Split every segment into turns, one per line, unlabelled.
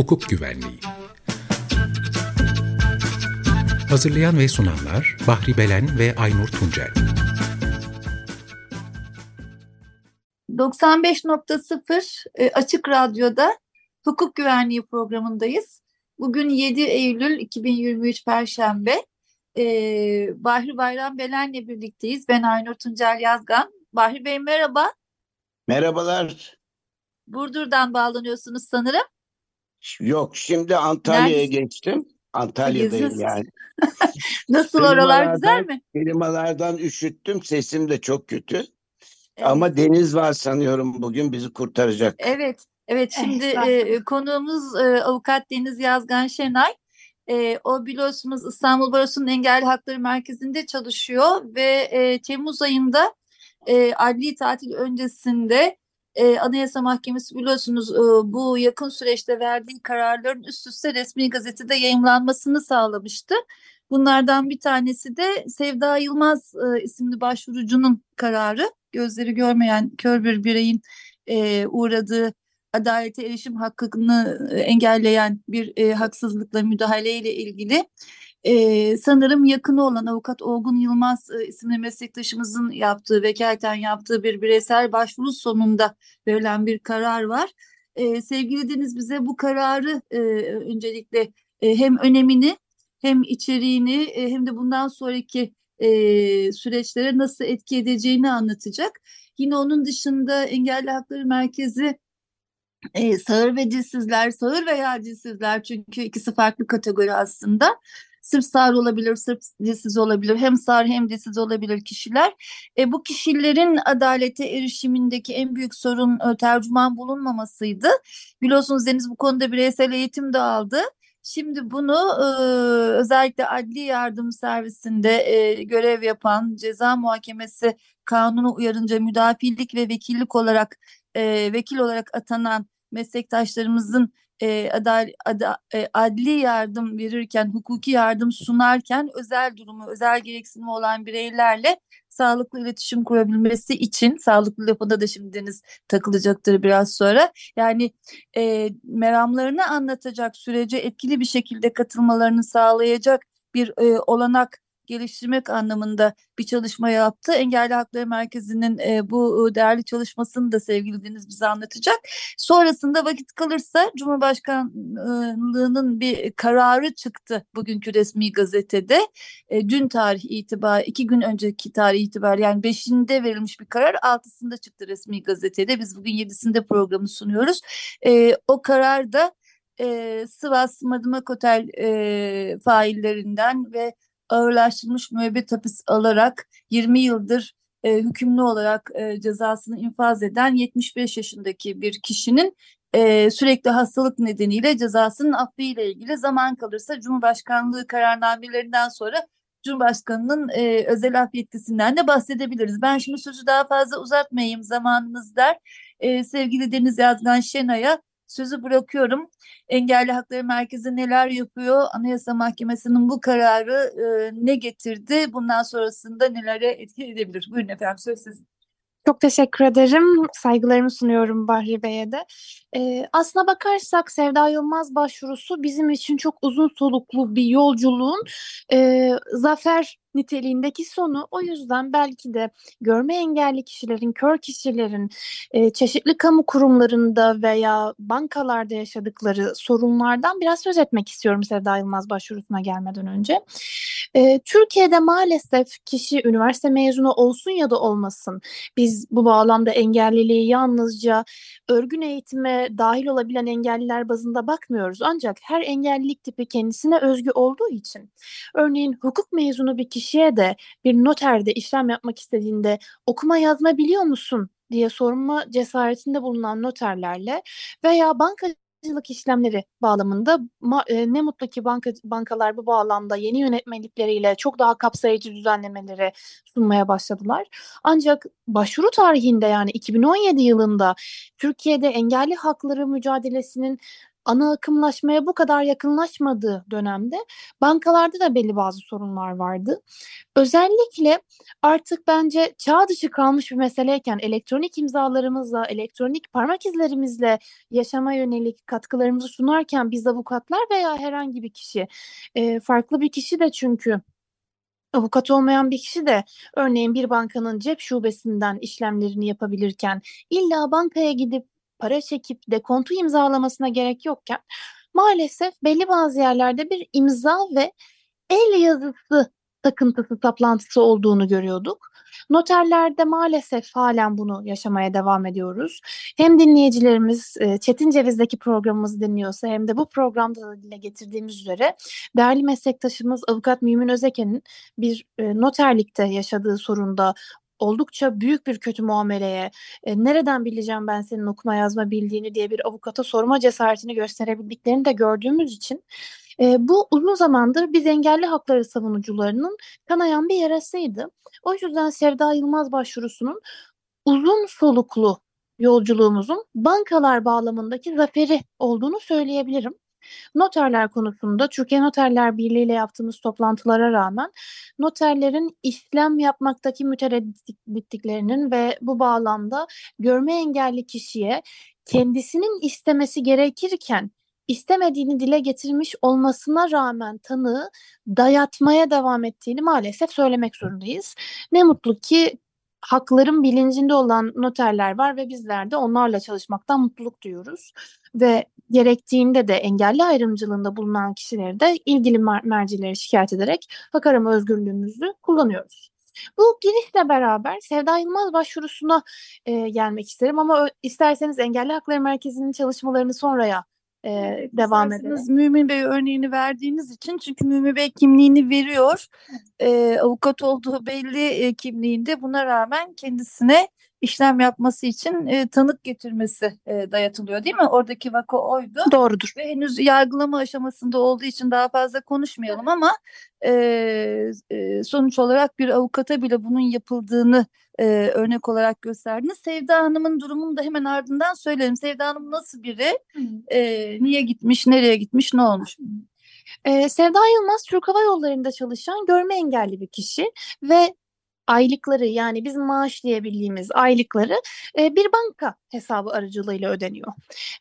Hukuk Güvenliği Hazırlayan ve sunanlar Bahri Belen ve Aynur Tuncel
95.0 e, Açık Radyo'da Hukuk Güvenliği programındayız. Bugün 7 Eylül 2023 Perşembe. Ee, Bahri Bayram Belen'le birlikteyiz. Ben Aynur Tuncel Yazgan. Bahri Bey merhaba.
Merhabalar.
Burdur'dan bağlanıyorsunuz sanırım.
Yok şimdi Antalya'ya geçtim. Antalya'dayım yani.
Nasıl oralar güzel mi?
Klimalardan üşüttüm. Sesim de çok kötü. Evet. Ama deniz var sanıyorum bugün bizi kurtaracak.
Evet. Evet şimdi e, konuğumuz e, avukat Deniz Yazgan Şenay. E, o biliyorsunuz İstanbul Barosu'nun Engelli Hakları Merkezi'nde çalışıyor ve e, Temmuz ayında e, adli tatil öncesinde e, Anayasa Mahkemesi biliyorsunuz e, bu yakın süreçte verdiği kararların üst üste resmi gazetede yayınlanmasını sağlamıştı. Bunlardan bir tanesi de Sevda Yılmaz e, isimli başvurucunun kararı. Gözleri görmeyen kör bir bireyin e, uğradığı adalete erişim hakkını engelleyen bir e, haksızlıkla müdahaleyle ilgili e, sanırım yakını olan avukat Olgun Yılmaz e, isimli meslektaşımızın yaptığı vekaleten yaptığı bir bireysel başvuru sonunda verilen bir karar var. E, sevgili Deniz bize bu kararı e, öncelikle e, hem önemini hem içeriğini e, hem de bundan sonraki e, süreçlere nasıl etki edeceğini anlatacak. Yine onun dışında Engelli Hakları Merkezi e, sağır ve dilsizler, sağır veya dilsizler çünkü ikisi farklı kategori aslında. Sırf sağır olabilir, sırf dilsiz olabilir, hem sağır hem dilsiz olabilir kişiler. E, bu kişilerin adalete erişimindeki en büyük sorun e, tercüman bulunmamasıydı. Biliyorsunuz Deniz bu konuda bireysel eğitim de aldı. Şimdi bunu e, özellikle adli yardım servisinde e, görev yapan ceza muhakemesi kanunu uyarınca müdafilik ve vekillik olarak e, vekil olarak atanan meslektaşlarımızın e, adal, ad, e, adli yardım verirken, hukuki yardım sunarken özel durumu, özel gereksinimi olan bireylerle sağlıklı iletişim kurabilmesi için sağlıklı lafında da şimdi Deniz takılacaktır biraz sonra. Yani e, meramlarını anlatacak sürece etkili bir şekilde katılmalarını sağlayacak bir e, olanak geliştirmek anlamında bir çalışma yaptı. Engelli Hakları Merkezi'nin e, bu değerli çalışmasını da sevgili Deniz bize anlatacak. Sonrasında vakit kalırsa Cumhurbaşkanlığının bir kararı çıktı bugünkü resmi gazetede. E, dün tarih itibar, iki gün önceki tarih itibar yani beşinde verilmiş bir karar altısında çıktı resmi gazetede. Biz bugün yedisinde programı sunuyoruz. E, o karar da e, Sivas Madımak Otel e, faillerinden ve ağırlaştırılmış müebbet hapis alarak 20 yıldır e, hükümlü olarak e, cezasını infaz eden 75 yaşındaki bir kişinin e, sürekli hastalık nedeniyle cezasının affı ile ilgili zaman kalırsa Cumhurbaşkanlığı kararnamelerinden sonra Cumhurbaşkanı'nın e, özel af yetkisinden de bahsedebiliriz. Ben şimdi sözü daha fazla uzatmayayım zamanınız der. E, sevgili Deniz Yazgan Şenay'a sözü bırakıyorum. Engelli Hakları Merkezi neler yapıyor? Anayasa Mahkemesi'nin bu kararı e, ne getirdi? Bundan sonrasında nelere etki edebilir? Buyurun efendim söz sizin.
Çok teşekkür ederim. Saygılarımı sunuyorum Bahri Bey'e de. Ee, aslına bakarsak Sevda Yılmaz başvurusu bizim için çok uzun soluklu bir yolculuğun e, zafer niteliğindeki sonu. O yüzden belki de görme engelli kişilerin, kör kişilerin e, çeşitli kamu kurumlarında veya bankalarda yaşadıkları sorunlardan biraz söz etmek istiyorum Sevda Yılmaz başvurusuna gelmeden önce. E, Türkiye'de maalesef kişi üniversite mezunu olsun ya da olmasın biz bu bağlamda engelliliği yalnızca örgün eğitime dahil olabilen engelliler bazında bakmıyoruz. Ancak her engellilik tipi kendisine özgü olduğu için örneğin hukuk mezunu bir kişi kişiye de bir noterde işlem yapmak istediğinde okuma yazma biliyor musun diye sorma cesaretinde bulunan noterlerle veya bankacılık işlemleri bağlamında e, ne mutlu ki banka, bankalar bu bağlamda yeni yönetmelikleriyle çok daha kapsayıcı düzenlemeleri sunmaya başladılar. Ancak başvuru tarihinde yani 2017 yılında Türkiye'de engelli hakları mücadelesinin ana akımlaşmaya bu kadar yakınlaşmadığı dönemde bankalarda da belli bazı sorunlar vardı. Özellikle artık bence çağ dışı kalmış bir meseleyken elektronik imzalarımızla, elektronik parmak izlerimizle yaşama yönelik katkılarımızı sunarken biz avukatlar veya herhangi bir kişi, farklı bir kişi de çünkü avukat olmayan bir kişi de örneğin bir bankanın cep şubesinden işlemlerini yapabilirken illa bankaya gidip para çekip dekontu imzalamasına gerek yokken maalesef belli bazı yerlerde bir imza ve el yazısı takıntısı saplantısı olduğunu görüyorduk. Noterlerde maalesef halen bunu yaşamaya devam ediyoruz. Hem dinleyicilerimiz e, Çetin Ceviz'deki programımızı dinliyorsa hem de bu programda da dile getirdiğimiz üzere değerli meslektaşımız Avukat Mümin Özeken'in bir e, noterlikte yaşadığı sorunda oldukça büyük bir kötü muameleye, e, nereden bileceğim ben senin okuma yazma bildiğini diye bir avukata sorma cesaretini gösterebildiklerini de gördüğümüz için e, bu uzun zamandır biz engelli hakları savunucularının kanayan bir yarasıydı. O yüzden Sevda Yılmaz başvurusunun uzun soluklu yolculuğumuzun bankalar bağlamındaki zaferi olduğunu söyleyebilirim. Noterler konusunda Türkiye Noterler Birliği ile yaptığımız toplantılara rağmen noterlerin işlem yapmaktaki müteredditliklerinin ve bu bağlamda görme engelli kişiye kendisinin istemesi gerekirken istemediğini dile getirmiş olmasına rağmen tanığı dayatmaya devam ettiğini maalesef söylemek zorundayız. Ne mutlu ki hakların bilincinde olan noterler var ve bizler de onlarla çalışmaktan mutluluk duyuyoruz. Ve gerektiğinde de engelli ayrımcılığında bulunan kişileri de ilgili mer- mercilere şikayet ederek hak arama özgürlüğümüzü kullanıyoruz. Bu girişle beraber Sevda Yılmaz başvurusuna e, gelmek isterim ama isterseniz Engelli Hakları Merkezi'nin çalışmalarını sonraya e, devam edelim.
Mümin Bey örneğini verdiğiniz için çünkü Mümin Bey kimliğini veriyor. E, avukat olduğu belli e, kimliğinde buna rağmen kendisine işlem yapması için e, tanık getirmesi e, dayatılıyor değil mi? Oradaki vaka oydu.
Doğrudur.
Ve henüz yargılama aşamasında olduğu için daha fazla konuşmayalım ama e, e, sonuç olarak bir avukata bile bunun yapıldığını e, örnek olarak gösterdiniz. Sevda Hanım'ın durumunu da hemen ardından söyleyelim. Sevda Hanım nasıl biri? E, niye gitmiş, nereye gitmiş, ne olmuş?
Ee, Sevda Yılmaz Türk Hava Yolları'nda çalışan görme engelli bir kişi ve aylıkları yani bizim maaş diyebildiğimiz aylıkları e, bir banka hesabı aracılığıyla ödeniyor.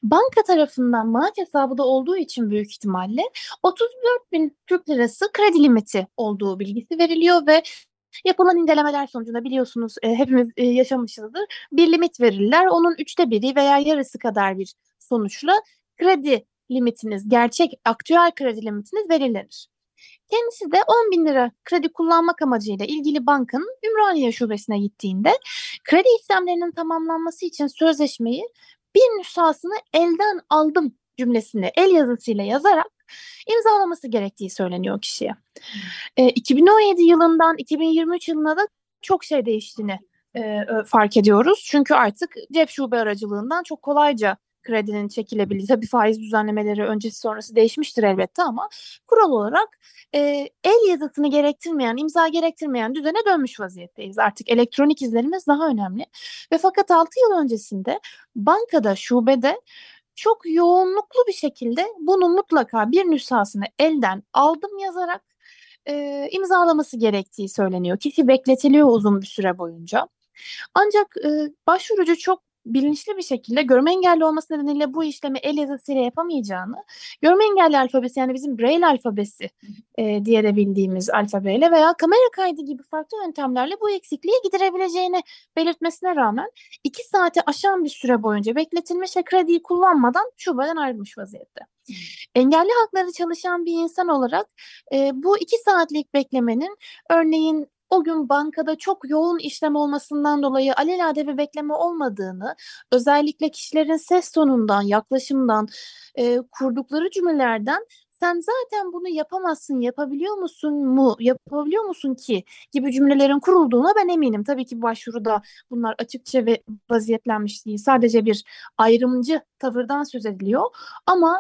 Banka tarafından maaş hesabı da olduğu için büyük ihtimalle 34 bin Türk lirası kredi limiti olduğu bilgisi veriliyor ve Yapılan incelemeler sonucunda biliyorsunuz e, hepimiz e, yaşamışızdır. Bir limit verirler. Onun üçte biri veya yarısı kadar bir sonuçla kredi limitiniz, gerçek aktüel kredi limitiniz belirlenir. Kendisi de 10 bin lira kredi kullanmak amacıyla ilgili bankanın Ümraniye şubesine gittiğinde kredi işlemlerinin tamamlanması için sözleşmeyi bir nüshasını elden aldım cümlesini el yazısıyla yazarak imzalaması gerektiği söyleniyor kişiye. E, 2017 yılından 2023 yılına da çok şey değiştiğini e, fark ediyoruz. Çünkü artık cep şube aracılığından çok kolayca kredinin çekilebildiği tabii faiz düzenlemeleri öncesi sonrası değişmiştir elbette ama kural olarak e, el yazısını gerektirmeyen, imza gerektirmeyen düzene dönmüş vaziyetteyiz. Artık elektronik izlerimiz daha önemli. Ve fakat 6 yıl öncesinde bankada, şubede çok yoğunluklu bir şekilde bunu mutlaka bir nüshasını elden aldım yazarak e, imzalaması gerektiği söyleniyor. Kişi bekletiliyor uzun bir süre boyunca. Ancak e, başvurucu çok bilinçli bir şekilde görme engelli olması nedeniyle bu işlemi el yazısıyla yapamayacağını, görme engelli alfabesi yani bizim Braille alfabesi e, diye de bildiğimiz alfabeyle veya kamera kaydı gibi farklı yöntemlerle bu eksikliği giderebileceğini belirtmesine rağmen iki saati aşan bir süre boyunca bekletilmiş ve krediyi kullanmadan şubeden ayrılmış vaziyette. Engelli hakları çalışan bir insan olarak e, bu iki saatlik beklemenin örneğin o gün bankada çok yoğun işlem olmasından dolayı alelade bir bekleme olmadığını, özellikle kişilerin ses tonundan, yaklaşımdan, e, kurdukları cümlelerden sen zaten bunu yapamazsın, yapabiliyor musun mu, yapabiliyor musun ki gibi cümlelerin kurulduğuna ben eminim. Tabii ki başvuruda bunlar açıkça ve vaziyetlenmiş değil. Sadece bir ayrımcı tavırdan söz ediliyor. Ama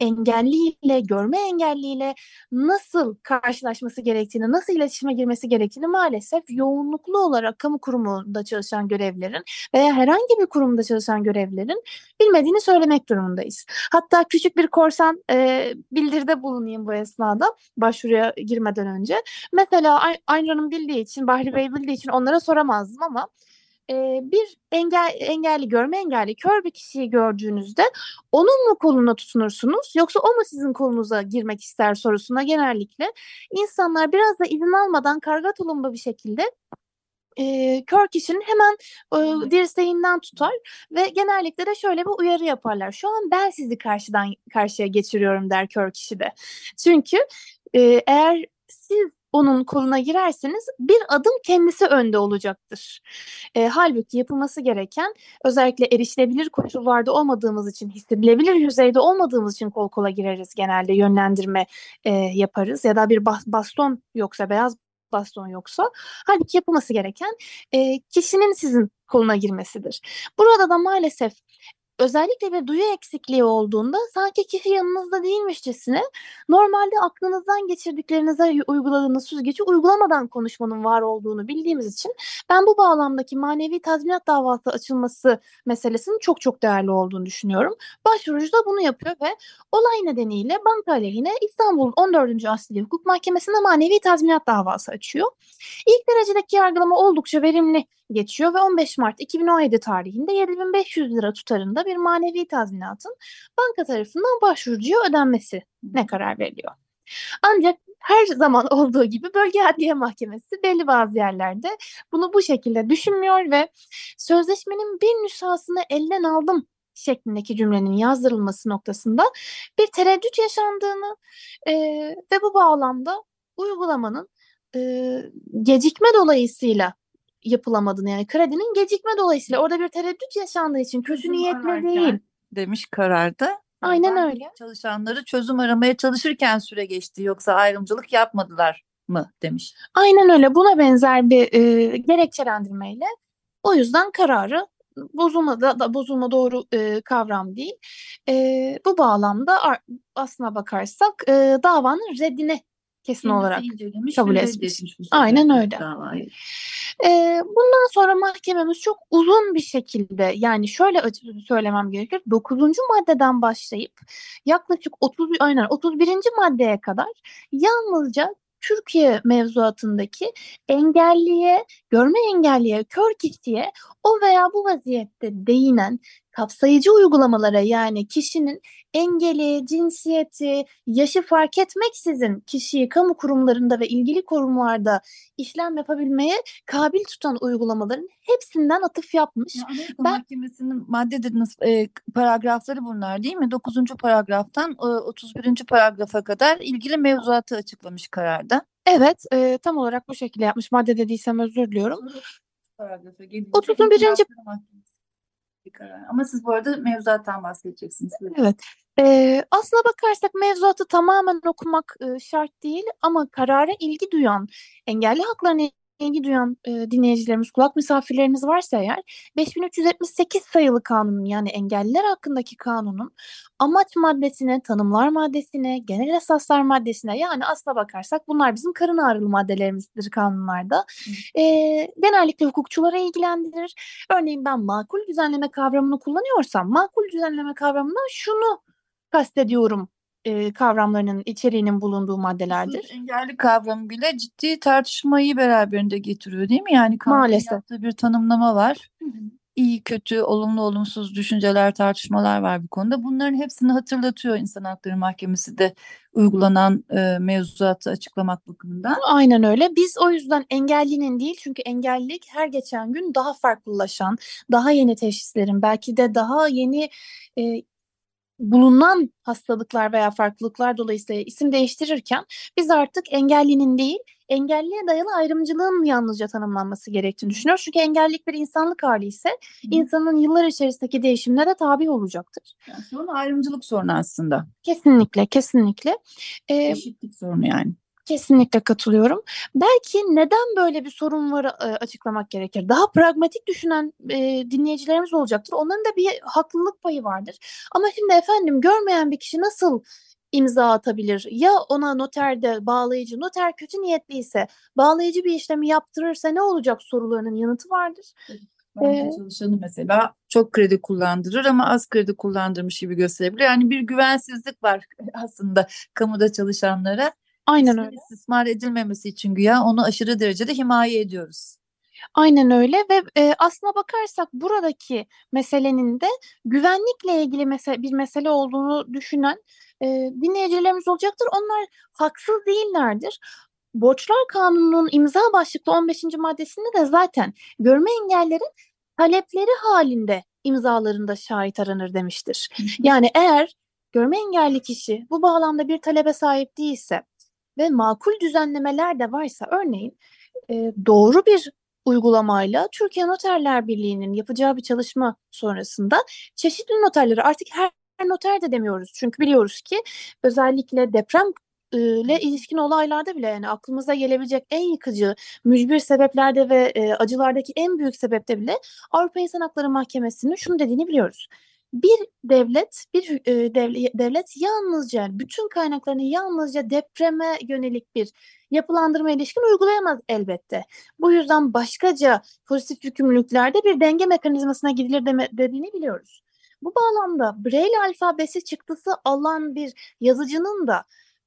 engelliyle, görme engelliyle nasıl karşılaşması gerektiğini, nasıl iletişime girmesi gerektiğini maalesef yoğunluklu olarak kamu kurumunda çalışan görevlerin veya herhangi bir kurumda çalışan görevlerin bilmediğini söylemek durumundayız. Hatta küçük bir korsan e, bildiride bulunayım bu esnada başvuruya girmeden önce. Mesela Aynur'un bildiği için, Bahri Bey bildiği için onlara soramazdım ama bir engel, engelli, görme engelli, kör bir kişiyi gördüğünüzde onun mu koluna tutunursunuz yoksa o mu sizin kolunuza girmek ister sorusuna genellikle insanlar biraz da izin almadan karga tulumba bir şekilde e, kör kişinin hemen e, dirseğinden tutar ve genellikle de şöyle bir uyarı yaparlar. Şu an ben sizi karşıdan karşıya geçiriyorum der kör kişi de. Çünkü e, eğer siz onun koluna girerseniz bir adım kendisi önde olacaktır. E, halbuki yapılması gereken özellikle erişilebilir koşullarda olmadığımız için, hissedilebilir yüzeyde olmadığımız için kol kola gireriz genelde yönlendirme e, yaparız ya da bir baston yoksa beyaz baston yoksa halbuki yapılması gereken e, kişinin sizin koluna girmesidir. Burada da maalesef özellikle bir duyu eksikliği olduğunda sanki kişi yanınızda değilmişçesine normalde aklınızdan geçirdiklerinize uyguladığınız süzgeci uygulamadan konuşmanın var olduğunu bildiğimiz için ben bu bağlamdaki manevi tazminat davası açılması meselesinin çok çok değerli olduğunu düşünüyorum. Başvurucu da bunu yapıyor ve olay nedeniyle banka aleyhine İstanbul 14. Asliye Hukuk Mahkemesi'nde manevi tazminat davası açıyor. İlk derecedeki yargılama oldukça verimli geçiyor ve 15 Mart 2017 tarihinde 7500 lira tutarında bir manevi tazminatın banka tarafından başvurucuya ödenmesi ne karar veriliyor. Ancak her zaman olduğu gibi bölge adliye mahkemesi belli bazı yerlerde bunu bu şekilde düşünmüyor ve sözleşmenin bir nüshasını elden aldım şeklindeki cümlenin yazdırılması noktasında bir tereddüt yaşandığını e, ve bu bağlamda uygulamanın e, gecikme dolayısıyla yapılamadığını yani kredinin gecikme dolayısıyla orada bir tereddüt yaşandığı için kötü niyetle değil.
Demiş kararda.
Aynen öyle.
Çalışanları çözüm aramaya çalışırken süre geçti yoksa ayrımcılık yapmadılar mı demiş.
Aynen öyle buna benzer bir e, gerekçelendirmeyle o yüzden kararı bozulma da, da bozulma doğru e, kavram değil. E, bu bağlamda aslına bakarsak e, davanın reddine kesin Kendisi olarak kabul etmiş. Aynen öyle. Davayı. Ee, bundan sonra mahkememiz çok uzun bir şekilde yani şöyle söylemem gerekir. 9. maddeden başlayıp yaklaşık 30 aynen 31. maddeye kadar yalnızca Türkiye mevzuatındaki engelliye, görme engelliye, kör kişiye o veya bu vaziyette değinen kapsayıcı uygulamalara yani kişinin engeli, cinsiyeti, yaşı fark etmeksizin kişiyi kamu kurumlarında ve ilgili kurumlarda işlem yapabilmeye kabil tutan uygulamaların hepsinden atıf yapmış.
Ya Amerika ben, Mahkemesi'nin madde dediniz e, paragrafları bunlar değil mi? 9. paragraftan e, 31. paragrafa kadar ilgili mevzuatı açıklamış kararda.
Evet, e, tam olarak bu şekilde yapmış. Madde dediysem özür diliyorum. 31
bir karar. Ama siz bu arada mevzuattan bahsedeceksiniz.
Evet. Ee, aslına bakarsak mevzuatı tamamen okumak e, şart değil ama karara ilgi duyan, engelli haklarına ilgi duyan e, dinleyicilerimiz, kulak misafirlerimiz varsa eğer 5378 sayılı kanunun yani engelliler hakkındaki kanunun amaç maddesine, tanımlar maddesine, genel esaslar maddesine yani aslına bakarsak bunlar bizim karın ağrılı maddelerimizdir kanunlarda. E, genellikle hukukçulara ilgilendirir. Örneğin ben makul düzenleme kavramını kullanıyorsam makul düzenleme kavramından şunu kastediyorum e, kavramlarının içeriğinin bulunduğu maddelerdir.
Engelli kavramı bile ciddi tartışmayı beraberinde getiriyor değil mi? Yani
Maalesef.
yaptığı bir tanımlama var. İyi, kötü, olumlu, olumsuz düşünceler, tartışmalar var bu konuda. Bunların hepsini hatırlatıyor İnsan Hakları Mahkemesi de uygulanan e, mevzuatı açıklamak bakımından.
Aynen öyle. Biz o yüzden engellinin değil çünkü engellilik her geçen gün daha farklılaşan, daha yeni teşhislerin, belki de daha yeni e, bulunan hastalıklar veya farklılıklar dolayısıyla isim değiştirirken biz artık engellinin değil engelliye dayalı ayrımcılığın yalnızca tanımlanması gerektiğini düşünüyoruz. Çünkü engellilik bir insanlık hali ise Hı. insanın yıllar içerisindeki değişimlere tabi olacaktır.
Yani sorun ayrımcılık sorunu aslında.
Kesinlikle, kesinlikle.
Ee, Eşitlik sorunu yani.
Kesinlikle katılıyorum. Belki neden böyle bir sorun var e, açıklamak gerekir. Daha pragmatik düşünen e, dinleyicilerimiz olacaktır. Onların da bir haklılık payı vardır. Ama şimdi efendim görmeyen bir kişi nasıl imza atabilir? Ya ona noterde bağlayıcı, noter kötü niyetliyse bağlayıcı bir işlemi yaptırırsa ne olacak sorularının yanıtı vardır.
Banka ee, çalışanı mesela çok kredi kullandırır ama az kredi kullandırmış gibi gösterebilir. Yani bir güvensizlik var aslında kamuda çalışanlara.
Aynen öyle.
İstismar edilmemesi için güya onu aşırı derecede himaye ediyoruz.
Aynen öyle ve e, aslına bakarsak buradaki meselenin de güvenlikle ilgili mese bir mesele olduğunu düşünen e, dinleyicilerimiz olacaktır. Onlar haksız değillerdir. Borçlar Kanunu'nun imza başlıklı 15. maddesinde de zaten görme engellerin talepleri halinde imzalarında şahit aranır demiştir. Yani eğer görme engelli kişi bu bağlamda bir talebe sahip değilse ve makul düzenlemeler de varsa örneğin e, doğru bir uygulamayla Türkiye Noterler Birliği'nin yapacağı bir çalışma sonrasında çeşitli noterleri artık her noter de demiyoruz. Çünkü biliyoruz ki özellikle deprem ile ilişkin olaylarda bile yani aklımıza gelebilecek en yıkıcı mücbir sebeplerde ve e, acılardaki en büyük sebepte bile Avrupa İnsan Hakları Mahkemesi'nin şunu dediğini biliyoruz. Bir devlet, bir e, devlet, yalnızca bütün kaynaklarını yalnızca depreme yönelik bir yapılandırma ilişkin uygulayamaz elbette. Bu yüzden başkaca pozitif yükümlülüklerde bir denge mekanizmasına gidilir deme, dediğini biliyoruz. Bu bağlamda Braille alfabesi çıktısı alan bir yazıcının da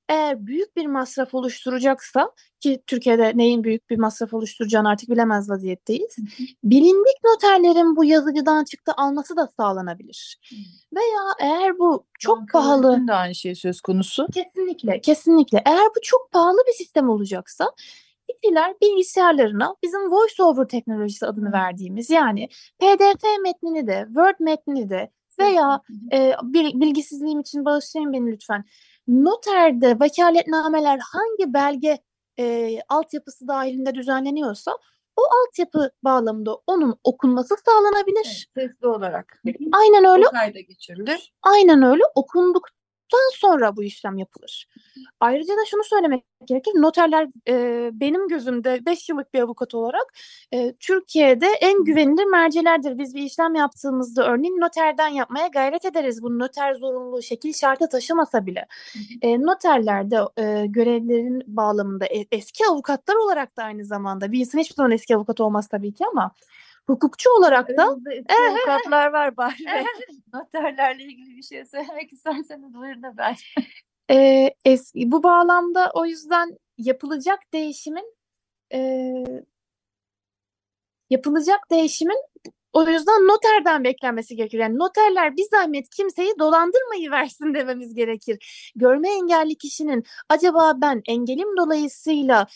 eğer büyük bir masraf oluşturacaksa ki Türkiye'de neyin büyük bir masraf oluşturacağını artık bilemez vaziyetteyiz. Bilindik noterlerin bu yazıcıdan çıktı alması da sağlanabilir. Veya eğer bu çok
Bankaların
pahalı
da aynı şey söz konusu.
Kesinlikle, kesinlikle. Eğer bu çok pahalı bir sistem olacaksa kişiler bilgisayarlarına bizim voice over teknolojisi adını verdiğimiz yani PDF metnini de Word metnini de veya e, bilgisizliğim için bağışlayın beni lütfen noterde vekaletnameler hangi belge e, altyapısı dahilinde düzenleniyorsa o altyapı bağlamında onun okunması sağlanabilir.
Evet, sesli olarak.
Aynen öyle. O
kayda geçirilir.
Aynen öyle. Okunduk sonra bu işlem yapılır. Ayrıca da şunu söylemek gerekir. Noterler e, benim gözümde 5 yıllık bir avukat olarak e, Türkiye'de en güvenilir mercelerdir. Biz bir işlem yaptığımızda örneğin noterden yapmaya gayret ederiz. Bu noter zorunluluğu şekil şartı taşımasa bile. E, noterler e, görevlerin bağlamında e, eski avukatlar olarak da aynı zamanda bir insan hiçbir zaman eski avukat olmaz tabii ki ama hukukçu olarak da
avukatlar var Bahri Bey. Noterlerle ilgili bir şey söylemek isterseniz buyurun ben.
E, eski, bu bağlamda o yüzden yapılacak değişimin e, yapılacak değişimin o yüzden noterden beklenmesi gerekir. Yani noterler bir zahmet kimseyi dolandırmayı versin dememiz gerekir. Görme engelli kişinin acaba ben engelim dolayısıyla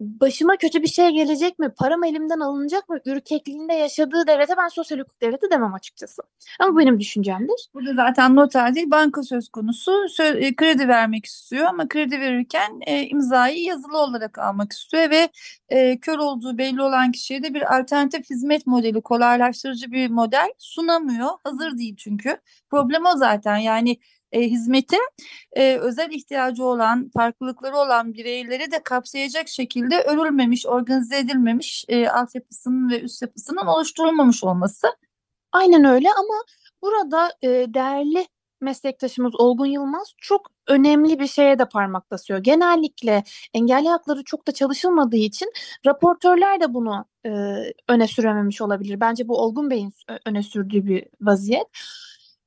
başıma kötü bir şey gelecek mi, param elimden alınacak mı, ürkekliğinde yaşadığı devlete ben sosyal hukuk devleti demem açıkçası. Ama benim düşüncemdir.
Burada zaten noter değil, banka söz konusu. Sö- e, kredi vermek istiyor ama kredi verirken e, imzayı yazılı olarak almak istiyor ve e, kör olduğu belli olan kişiye de bir alternatif hizmet modeli, kolaylaştırıcı bir model sunamıyor. Hazır değil çünkü. Problem o zaten. Yani e, hizmeti e, özel ihtiyacı olan, farklılıkları olan bireyleri de kapsayacak şekilde örülmemiş, organize edilmemiş e, altyapısının ve üst yapısının oluşturulmamış olması.
Aynen öyle ama burada e, değerli meslektaşımız Olgun Yılmaz çok önemli bir şeye de parmak basıyor. Genellikle engelli hakları çok da çalışılmadığı için raportörler de bunu e, öne sürememiş olabilir. Bence bu Olgun Bey'in öne sürdüğü bir vaziyet.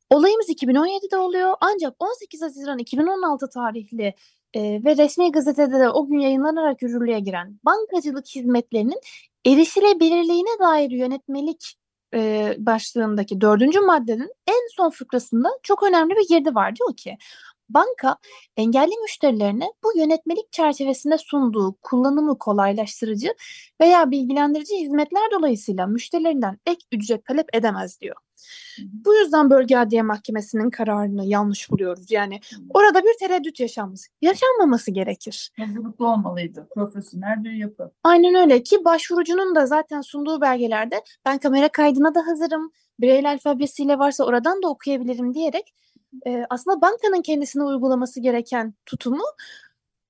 Olayımız 2017'de oluyor ancak 18 Haziran 2016 tarihli e, ve resmi gazetede de o gün yayınlanarak yürürlüğe giren bankacılık hizmetlerinin erişilebilirliğine dair yönetmelik e, başlığındaki dördüncü maddenin en son fıkrasında çok önemli bir girdi var. Diyor ki banka engelli müşterilerine bu yönetmelik çerçevesinde sunduğu kullanımı kolaylaştırıcı veya bilgilendirici hizmetler dolayısıyla müşterilerinden ek ücret talep edemez diyor. Bu yüzden Bölge Adliye Mahkemesi'nin kararını yanlış buluyoruz. Yani orada bir tereddüt yaşanması, yaşanmaması gerekir.
Hazırlıklı olmalıydı. Profesyonel bir yapı.
Aynen öyle ki başvurucunun da zaten sunduğu belgelerde ben kamera kaydına da hazırım. Braille alfabesiyle varsa oradan da okuyabilirim diyerek e, aslında bankanın kendisine uygulaması gereken tutumu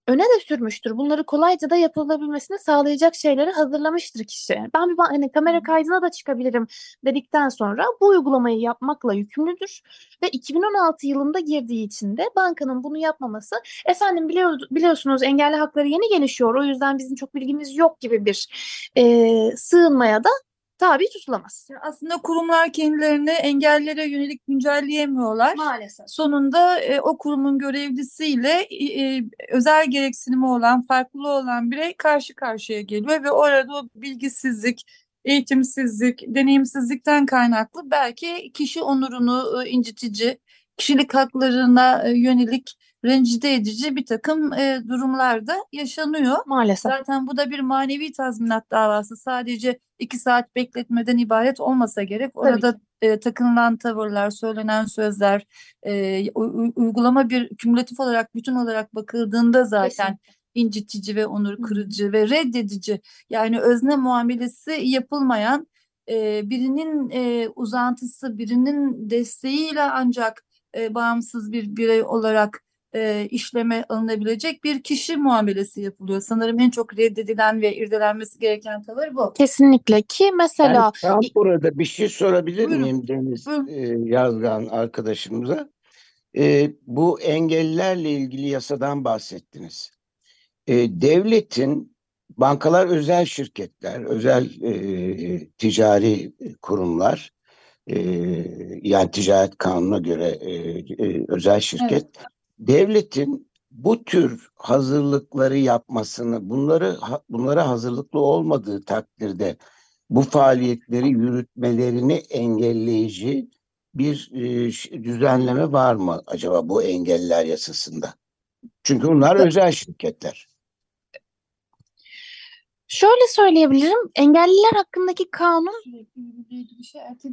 öne de sürmüştür. Bunları kolayca da yapılabilmesini sağlayacak şeyleri hazırlamıştır kişi. Ben bir hani kamera kaydına da çıkabilirim dedikten sonra bu uygulamayı yapmakla yükümlüdür ve 2016 yılında girdiği için de bankanın bunu yapmaması efendim biliyor, biliyorsunuz engelli hakları yeni gelişiyor o yüzden bizim çok bilgimiz yok gibi bir e, sığınmaya da tabi tutulamaz.
Aslında kurumlar kendilerini engellere yönelik güncelleyemiyorlar.
Maalesef.
Sonunda e, o kurumun görevlisiyle e, özel gereksinimi olan, farklı olan birey karşı karşıya geliyor ve orada o bilgisizlik, eğitimsizlik, deneyimsizlikten kaynaklı belki kişi onurunu e, incitici, kişilik haklarına e, yönelik rencide edici bir takım e, durumlarda yaşanıyor.
Maalesef.
Zaten bu da bir manevi tazminat davası. Sadece iki saat bekletmeden ibaret olmasa gerek. Orada e, takınılan tavırlar, söylenen sözler, e, uygulama bir kümülatif olarak, bütün olarak bakıldığında zaten Kesinlikle. incitici ve onur kırıcı ve reddedici. Yani özne muamelesi yapılmayan e, birinin e, uzantısı, birinin desteğiyle ancak e, bağımsız bir birey olarak e, işleme alınabilecek bir kişi muamelesi yapılıyor. Sanırım en çok reddedilen ve irdelenmesi gereken tavır bu.
Kesinlikle ki mesela
yani tam burada bir şey sorabilir Buyurun. miyim Deniz e, Yazgan arkadaşımıza? E, bu engellilerle ilgili yasadan bahsettiniz. E, devletin bankalar özel şirketler, özel e, ticari kurumlar e, yani ticaret kanununa göre e, e, özel şirket evet devletin bu tür hazırlıkları yapmasını, bunları bunlara hazırlıklı olmadığı takdirde bu faaliyetleri yürütmelerini engelleyici bir e, düzenleme var mı acaba bu engeller yasasında? Çünkü bunlar özel şirketler.
Şöyle söyleyebilirim, engelliler hakkındaki kanun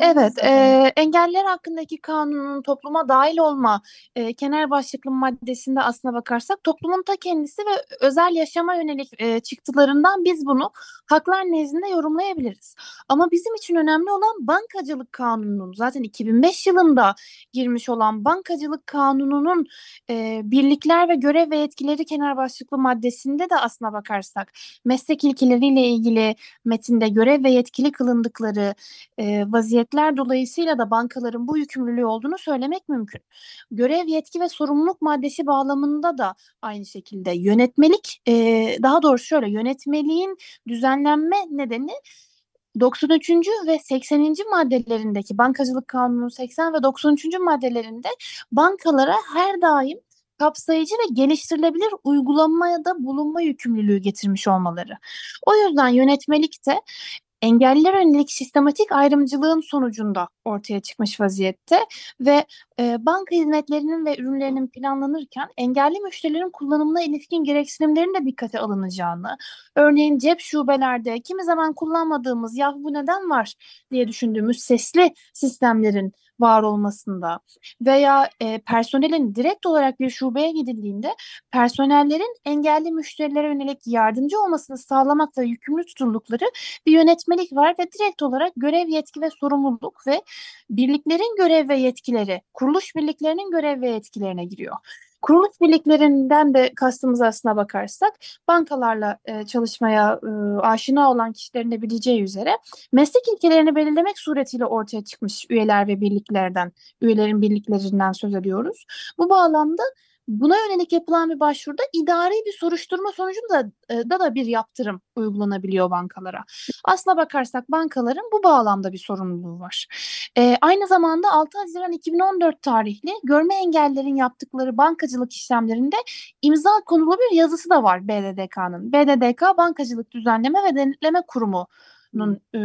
Evet, e, engelliler hakkındaki kanunun topluma dahil olma e, kenar başlıklı maddesinde aslına bakarsak toplumun ta kendisi ve özel yaşama yönelik e, çıktılarından biz bunu haklar nezdinde yorumlayabiliriz. Ama bizim için önemli olan bankacılık kanununun zaten 2005 yılında girmiş olan bankacılık kanununun e, birlikler ve görev ve yetkileri kenar başlıklı maddesinde de aslına bakarsak meslek ilkeleriyle ilgili metinde görev ve yetkili kılındıkları e, vaziyetler dolayısıyla da bankaların bu yükümlülüğü olduğunu söylemek mümkün. Görev, yetki ve sorumluluk maddesi bağlamında da aynı şekilde yönetmelik, e, daha doğrusu şöyle yönetmeliğin düzenlenme nedeni 93. ve 80. maddelerindeki bankacılık kanunun 80 ve 93. maddelerinde bankalara her daim kapsayıcı ve geliştirilebilir uygulamaya da bulunma yükümlülüğü getirmiş olmaları. O yüzden yönetmelikte engelliler yönelik sistematik ayrımcılığın sonucunda ortaya çıkmış vaziyette ve e, banka hizmetlerinin ve ürünlerinin planlanırken engelli müşterilerin kullanımına ilişkin gereksinimlerin de dikkate alınacağını, örneğin cep şubelerde kimi zaman kullanmadığımız ya bu neden var diye düşündüğümüz sesli sistemlerin var olmasında veya e, personelin direkt olarak bir şubeye gidildiğinde personellerin engelli müşterilere yönelik yardımcı olmasını sağlamakla yükümlü tutuldukları bir yönetmelik var ve direkt olarak görev, yetki ve sorumluluk ve birliklerin görev ve yetkileri, kuruluş birliklerinin görev ve yetkilerine giriyor. Kuruluş birliklerinden de kastımız aslına bakarsak bankalarla e, çalışmaya e, aşina olan kişilerin de bileceği üzere meslek ilkelerini belirlemek suretiyle ortaya çıkmış üyeler ve birliklerden, üyelerin birliklerinden söz ediyoruz. Bu bağlamda Buna yönelik yapılan bir başvuruda idari bir soruşturma sonucunda e, da, da bir yaptırım uygulanabiliyor bankalara. Aslına bakarsak bankaların bu bağlamda bir sorumluluğu var. E, aynı zamanda 6 Haziran 2014 tarihli görme engellerin yaptıkları bankacılık işlemlerinde imza konulu bir yazısı da var BDDK'nın. BDDK Bankacılık Düzenleme ve Denetleme Kurumu'nun e,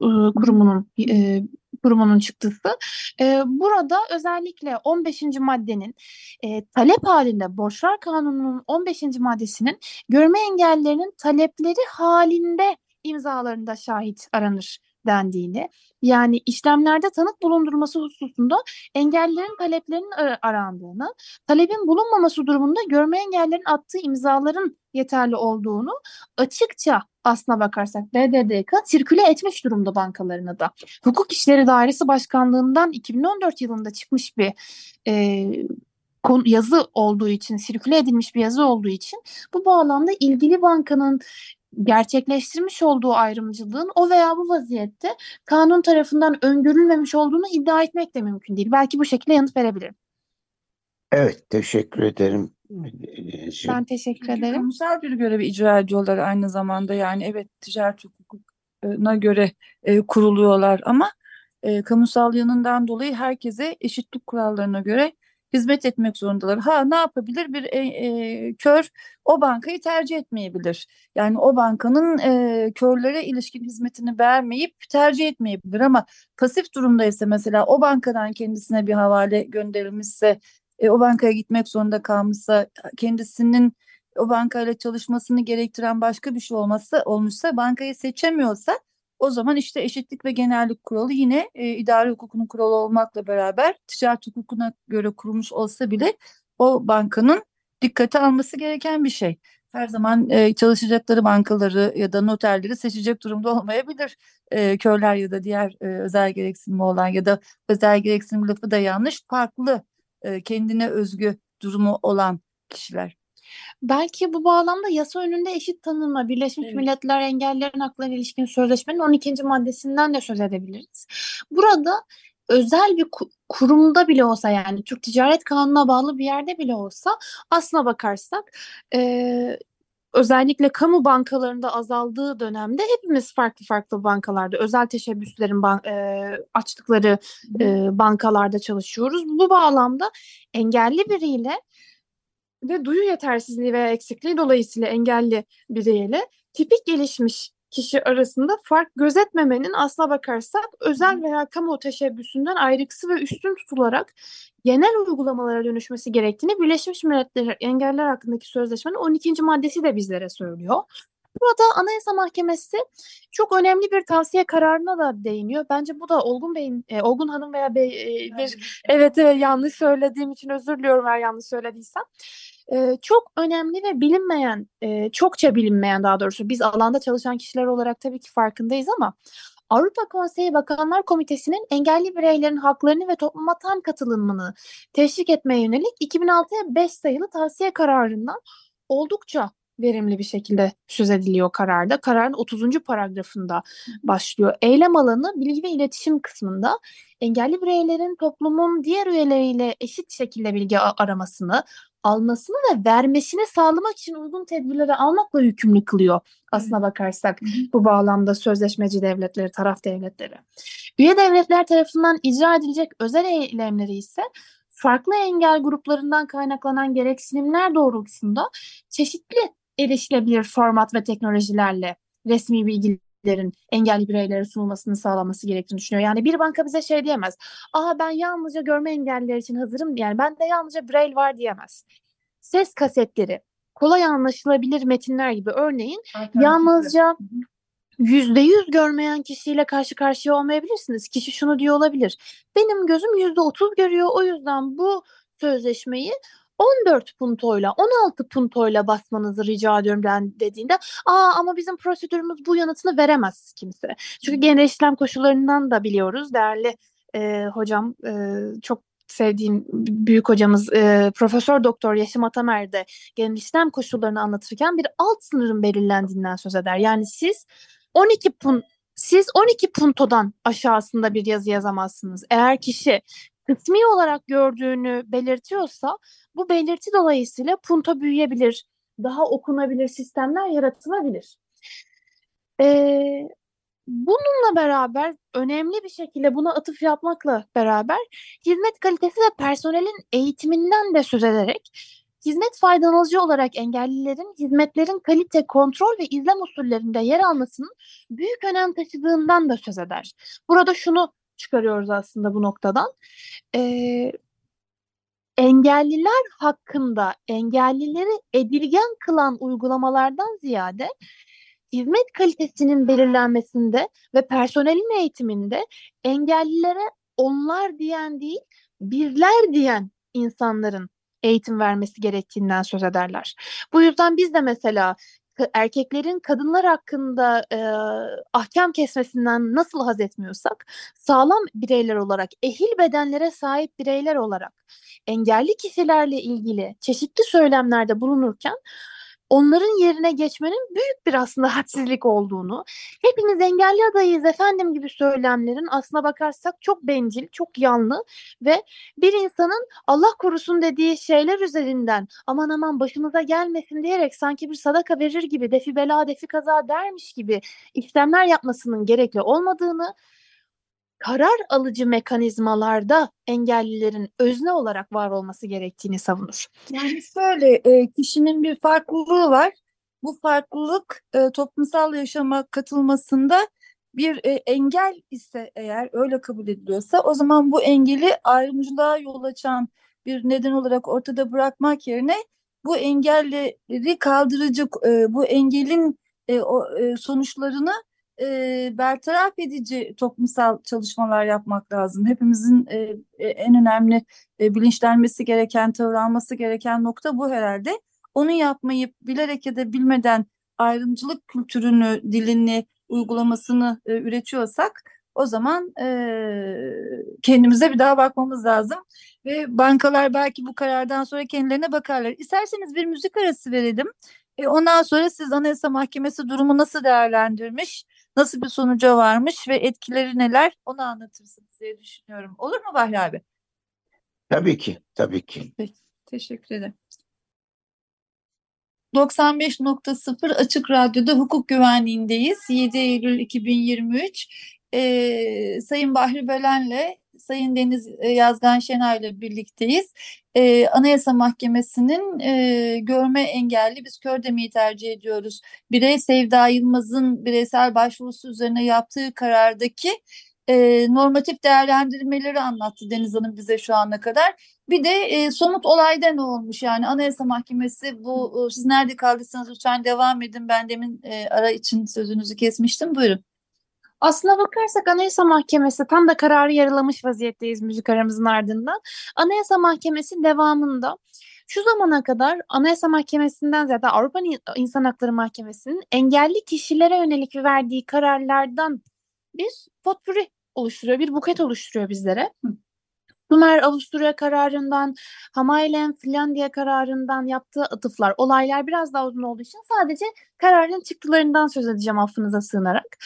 e, kurumunun e, kurumunun çıktısı. E, burada özellikle 15. maddenin e, talep halinde borçlar kanununun 15. maddesinin görme engellerinin talepleri halinde imzalarında şahit aranır dendiğini yani işlemlerde tanık bulundurması hususunda engellerin taleplerinin arandığını, talebin bulunmaması durumunda görme engellerin attığı imzaların yeterli olduğunu açıkça aslına bakarsak BDDK sirküle etmiş durumda bankalarına da. Hukuk İşleri Dairesi Başkanlığından 2014 yılında çıkmış bir e, yazı olduğu için, sirküle edilmiş bir yazı olduğu için bu bağlamda ilgili bankanın gerçekleştirmiş olduğu ayrımcılığın o veya bu vaziyette kanun tarafından öngörülmemiş olduğunu iddia etmek de mümkün değil. Belki bu şekilde yanıt verebilirim.
Evet, teşekkür ederim.
Ben teşekkür
Çünkü
ederim.
kamusal bir görevi icra ediyorlar aynı zamanda yani evet ticaret hukukuna göre e, kuruluyorlar ama e, kamusal yanından dolayı herkese eşitlik kurallarına göre hizmet etmek zorundalar. Ha ne yapabilir? Bir e, e, kör o bankayı tercih etmeyebilir. Yani o bankanın e, körlere ilişkin hizmetini vermeyip tercih etmeyebilir ama pasif durumdaysa mesela o bankadan kendisine bir havale gönderilmişse e, o bankaya gitmek zorunda kalmışsa kendisinin o bankayla çalışmasını gerektiren başka bir şey olmazsa olmuşsa bankayı seçemiyorsa o zaman işte eşitlik ve genellik kuralı yine e, idari hukukunun kuralı olmakla beraber ticaret hukukuna göre kurulmuş olsa bile o bankanın dikkate alması gereken bir şey. Her zaman e, çalışacakları bankaları ya da noterleri seçecek durumda olmayabilir. E, körler ya da diğer e, özel gereksinimi olan ya da özel gereksinim lafı da yanlış farklı e, kendine özgü durumu olan kişiler.
Belki bu bağlamda yasa önünde eşit tanınma, Birleşmiş
Evet.
Milletler Engellilerin Haklarına ilişkin sözleşmenin 12. maddesinden de söz edebiliriz. Burada özel bir ku- kurumda bile olsa yani Türk Ticaret Kanunu'na bağlı bir yerde bile olsa aslına bakarsak eee, özellikle kamu bankalarında azaldığı dönemde hepimiz farklı farklı bankalarda özel teşebbüslerin ban- eee, açtıkları eee, bankalarda çalışıyoruz. Bu bağlamda engelli biriyle ve duyu yetersizliği veya eksikliği dolayısıyla engelli bireyle tipik gelişmiş kişi arasında fark gözetmemenin aslına bakarsak özel veya kamu teşebbüsünden ayrıksı ve üstün tutularak genel uygulamalara dönüşmesi gerektiğini Birleşmiş Milletler Engeller Hakkındaki Sözleşmenin 12. maddesi de bizlere söylüyor. Burada Anayasa Mahkemesi çok önemli bir tavsiye kararına da değiniyor. Bence bu da Olgun Bey'in, e, Olgun Hanım veya Bey e, bir Evet evet yanlış söylediğim için özür diliyorum eğer yanlış söylediysem. Ee, çok önemli ve bilinmeyen, e, çokça bilinmeyen daha doğrusu biz alanda çalışan kişiler olarak tabii ki farkındayız ama Avrupa Konseyi Bakanlar Komitesi'nin engelli bireylerin haklarını ve topluma tam katılımını teşvik etmeye yönelik 2006'ya 5 sayılı tavsiye kararından oldukça verimli bir şekilde söz ediliyor kararda. Kararın 30. paragrafında başlıyor. Eylem alanı bilgi ve iletişim kısmında engelli bireylerin toplumun diğer üyeleriyle eşit şekilde bilgi aramasını, almasını ve vermesini sağlamak için uygun tedbirleri almakla yükümlü kılıyor aslına bakarsak bu bağlamda sözleşmeci devletleri, taraf devletleri. Üye devletler tarafından icra edilecek özel eylemleri ise farklı engel gruplarından kaynaklanan gereksinimler doğrultusunda çeşitli erişilebilir format ve teknolojilerle resmi bilgilerin engelli bireylere sunulmasını sağlaması gerektiğini düşünüyor. Yani bir banka bize şey diyemez. Aa ben yalnızca görme engelliler için hazırım. Yani ben de yalnızca braille var diyemez. Ses kasetleri, kolay anlaşılabilir metinler gibi örneğin yalnızca yüzde yüz görmeyen kişiyle karşı karşıya olmayabilirsiniz. Kişi şunu diyor olabilir. Benim gözüm yüzde otuz görüyor. O yüzden bu sözleşmeyi 14 puntoyla 16 puntoyla basmanızı rica ediyorum ben dediğinde aa ama bizim prosedürümüz bu yanıtını veremez kimse. Çünkü genel işlem koşullarından da biliyoruz. Değerli e, hocam e, çok sevdiğim büyük hocamız e, Profesör Doktor Yaşım Atamer de genel işlem koşullarını anlatırken bir alt sınırın belirlendiğinden söz eder. Yani siz 12 pun siz 12 puntodan aşağısında bir yazı yazamazsınız. Eğer kişi kısmi olarak gördüğünü belirtiyorsa bu belirti dolayısıyla punto büyüyebilir, daha okunabilir sistemler yaratılabilir. Ee, bununla beraber önemli bir şekilde buna atıf yapmakla beraber hizmet kalitesi ve personelin eğitiminden de söz ederek hizmet faydalanıcı olarak engellilerin hizmetlerin kalite, kontrol ve izlem usullerinde yer almasının büyük önem taşıdığından da söz eder. Burada şunu çıkarıyoruz aslında bu noktadan. Ee, engelliler hakkında engellileri edilgen kılan uygulamalardan ziyade hizmet kalitesinin belirlenmesinde ve personelin eğitiminde engellilere onlar diyen değil bizler diyen insanların eğitim vermesi gerektiğinden söz ederler. Bu yüzden biz de mesela erkeklerin kadınlar hakkında e, ahkam kesmesinden nasıl haz etmiyorsak, sağlam bireyler olarak, ehil bedenlere sahip bireyler olarak engelli kişilerle ilgili çeşitli söylemlerde bulunurken onların yerine geçmenin büyük bir aslında hadsizlik olduğunu, hepimiz engelli adayız efendim gibi söylemlerin aslına bakarsak çok bencil, çok yanlı ve bir insanın Allah korusun dediği şeyler üzerinden aman aman başımıza gelmesin diyerek sanki bir sadaka verir gibi defi bela defi kaza dermiş gibi işlemler yapmasının gerekli olmadığını karar alıcı mekanizmalarda engellilerin özne olarak var olması gerektiğini savunur.
Yani şöyle e, kişinin bir farklılığı var. Bu farklılık e, toplumsal yaşama katılmasında bir e, engel ise eğer öyle kabul ediliyorsa o zaman bu engeli ayrımcılığa yol açan bir neden olarak ortada bırakmak yerine bu engelleri kaldırıcı bu engelin sonuçlarını e, bertaraf edici toplumsal çalışmalar yapmak lazım. Hepimizin e, en önemli e, bilinçlenmesi gereken, tavır alması gereken nokta bu herhalde. Onu yapmayıp bilerek ya da bilmeden ayrımcılık kültürünü, dilini, uygulamasını e, üretiyorsak o zaman e, kendimize bir daha bakmamız lazım. Ve bankalar belki bu karardan sonra kendilerine bakarlar. İsterseniz bir müzik arası verelim. E, ondan sonra siz Anayasa Mahkemesi durumu nasıl değerlendirmiş? Nasıl bir sonuca varmış ve etkileri neler onu anlatırsınız diye düşünüyorum. Olur mu Bahri abi?
Tabii ki, tabii ki.
Peki, teşekkür ederim. 95.0 Açık Radyo'da hukuk güvenliğindeyiz. 7 Eylül 2023. Ee, Sayın Bahri Bölen'le Sayın Deniz e, Yazgan Şenay ile birlikteyiz. Ee, Anayasa Mahkemesi'nin e, görme engelli, biz kör demeyi tercih ediyoruz. Birey Sevda Yılmaz'ın bireysel başvurusu üzerine yaptığı karardaki e, normatif değerlendirmeleri anlattı Deniz Hanım bize şu ana kadar. Bir de e, somut olayda ne olmuş yani Anayasa Mahkemesi bu siz nerede kaldıysanız lütfen devam edin. Ben demin e, ara için sözünüzü kesmiştim. Buyurun.
Aslına bakarsak Anayasa Mahkemesi tam da kararı yarılamış vaziyetteyiz müzik aramızın ardından. Anayasa Mahkemesi devamında şu zamana kadar Anayasa Mahkemesi'nden zaten Avrupa İnsan Hakları Mahkemesi'nin engelli kişilere yönelik verdiği kararlardan bir potpürü oluşturuyor, bir buket oluşturuyor bizlere. Hı. Sumer Avusturya kararından, Hamaylen Finlandiya kararından yaptığı atıflar, olaylar biraz daha uzun olduğu için sadece kararın çıktılarından söz edeceğim affınıza sığınarak.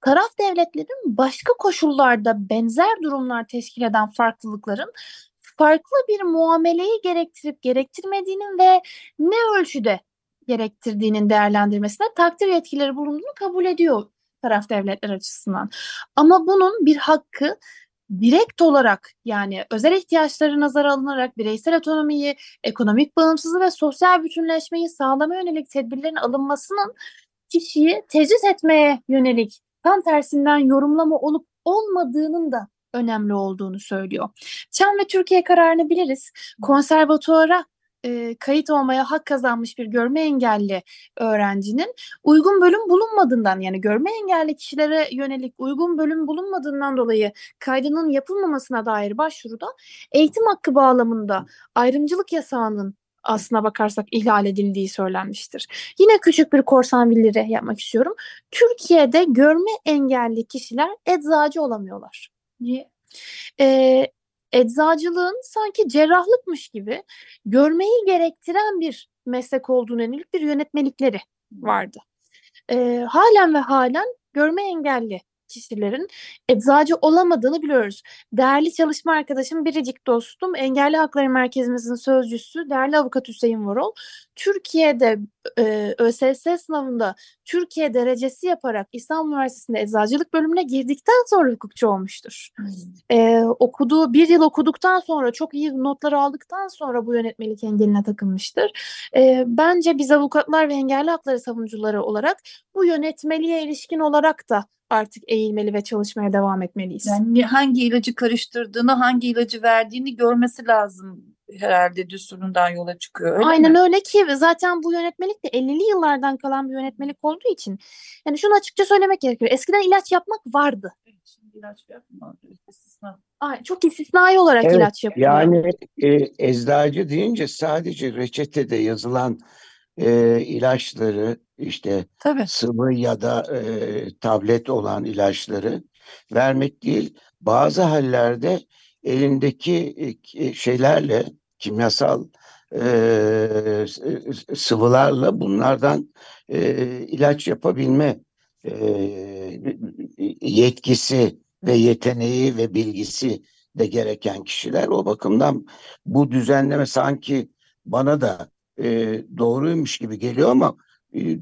Taraf devletlerin başka koşullarda benzer durumlar teşkil eden farklılıkların farklı bir muameleyi gerektirip gerektirmediğinin ve ne ölçüde gerektirdiğinin değerlendirmesine takdir yetkileri bulunduğunu kabul ediyor taraf devletler açısından. Ama bunun bir hakkı direkt olarak yani özel ihtiyaçları nazara alınarak bireysel otonomiyi, ekonomik bağımsızlığı ve sosyal bütünleşmeyi sağlama yönelik tedbirlerin alınmasının kişiyi tecrit etmeye yönelik tam tersinden yorumlama olup olmadığının da önemli olduğunu söylüyor. Çam ve Türkiye kararını biliriz. Konservatuara e, kayıt olmaya hak kazanmış bir görme engelli öğrencinin uygun bölüm bulunmadığından yani görme engelli kişilere yönelik uygun bölüm bulunmadığından dolayı kaydının yapılmamasına dair başvuruda eğitim hakkı bağlamında ayrımcılık yasağının aslına bakarsak ihlal edildiği söylenmiştir. Yine küçük bir korsan bildiri yapmak istiyorum. Türkiye'de görme engelli kişiler eczacı olamıyorlar. Niye? Ee, eczacılığın sanki cerrahlıkmış gibi görmeyi gerektiren bir meslek olduğuna yönelik bir yönetmelikleri vardı. E, halen ve halen görme engelli kişilerin eczacı olamadığını biliyoruz. Değerli çalışma arkadaşım, biricik dostum, Engelli Hakları Merkezimizin sözcüsü, değerli avukat Hüseyin Vorol, Türkiye'de e, ÖSS sınavında Türkiye derecesi yaparak İstanbul Üniversitesi'nde eczacılık bölümüne girdikten sonra hukukçu olmuştur. Hmm. E, okuduğu, bir yıl okuduktan sonra çok iyi notları aldıktan sonra bu yönetmelik engeline takılmıştır. E, bence biz avukatlar ve engelli hakları savunucuları olarak bu yönetmeliğe ilişkin olarak da artık eğilmeli ve çalışmaya devam etmeliyiz.
Yani hangi ilacı karıştırdığını, hangi ilacı verdiğini görmesi lazım herhalde düsturundan yola çıkıyor. Öyle
Aynen
mi?
öyle ki zaten bu yönetmelik de 50'li yıllardan kalan bir yönetmelik olduğu için yani şunu açıkça söylemek gerekiyor. Eskiden ilaç yapmak vardı.
şimdi ilaç yapma.
İstisna. Ay, çok istisnai olarak evet, ilaç yapılıyor.
Yani e, eczacı deyince sadece reçetede yazılan e, ilaçları işte
Tabii.
sıvı ya da e, tablet olan ilaçları vermek değil. Bazı hallerde elindeki e, şeylerle kimyasal e, sıvılarla bunlardan e, ilaç yapabilme e, yetkisi ve yeteneği ve bilgisi de gereken kişiler. O bakımdan bu düzenleme sanki bana da e, doğruymuş gibi geliyor ama e,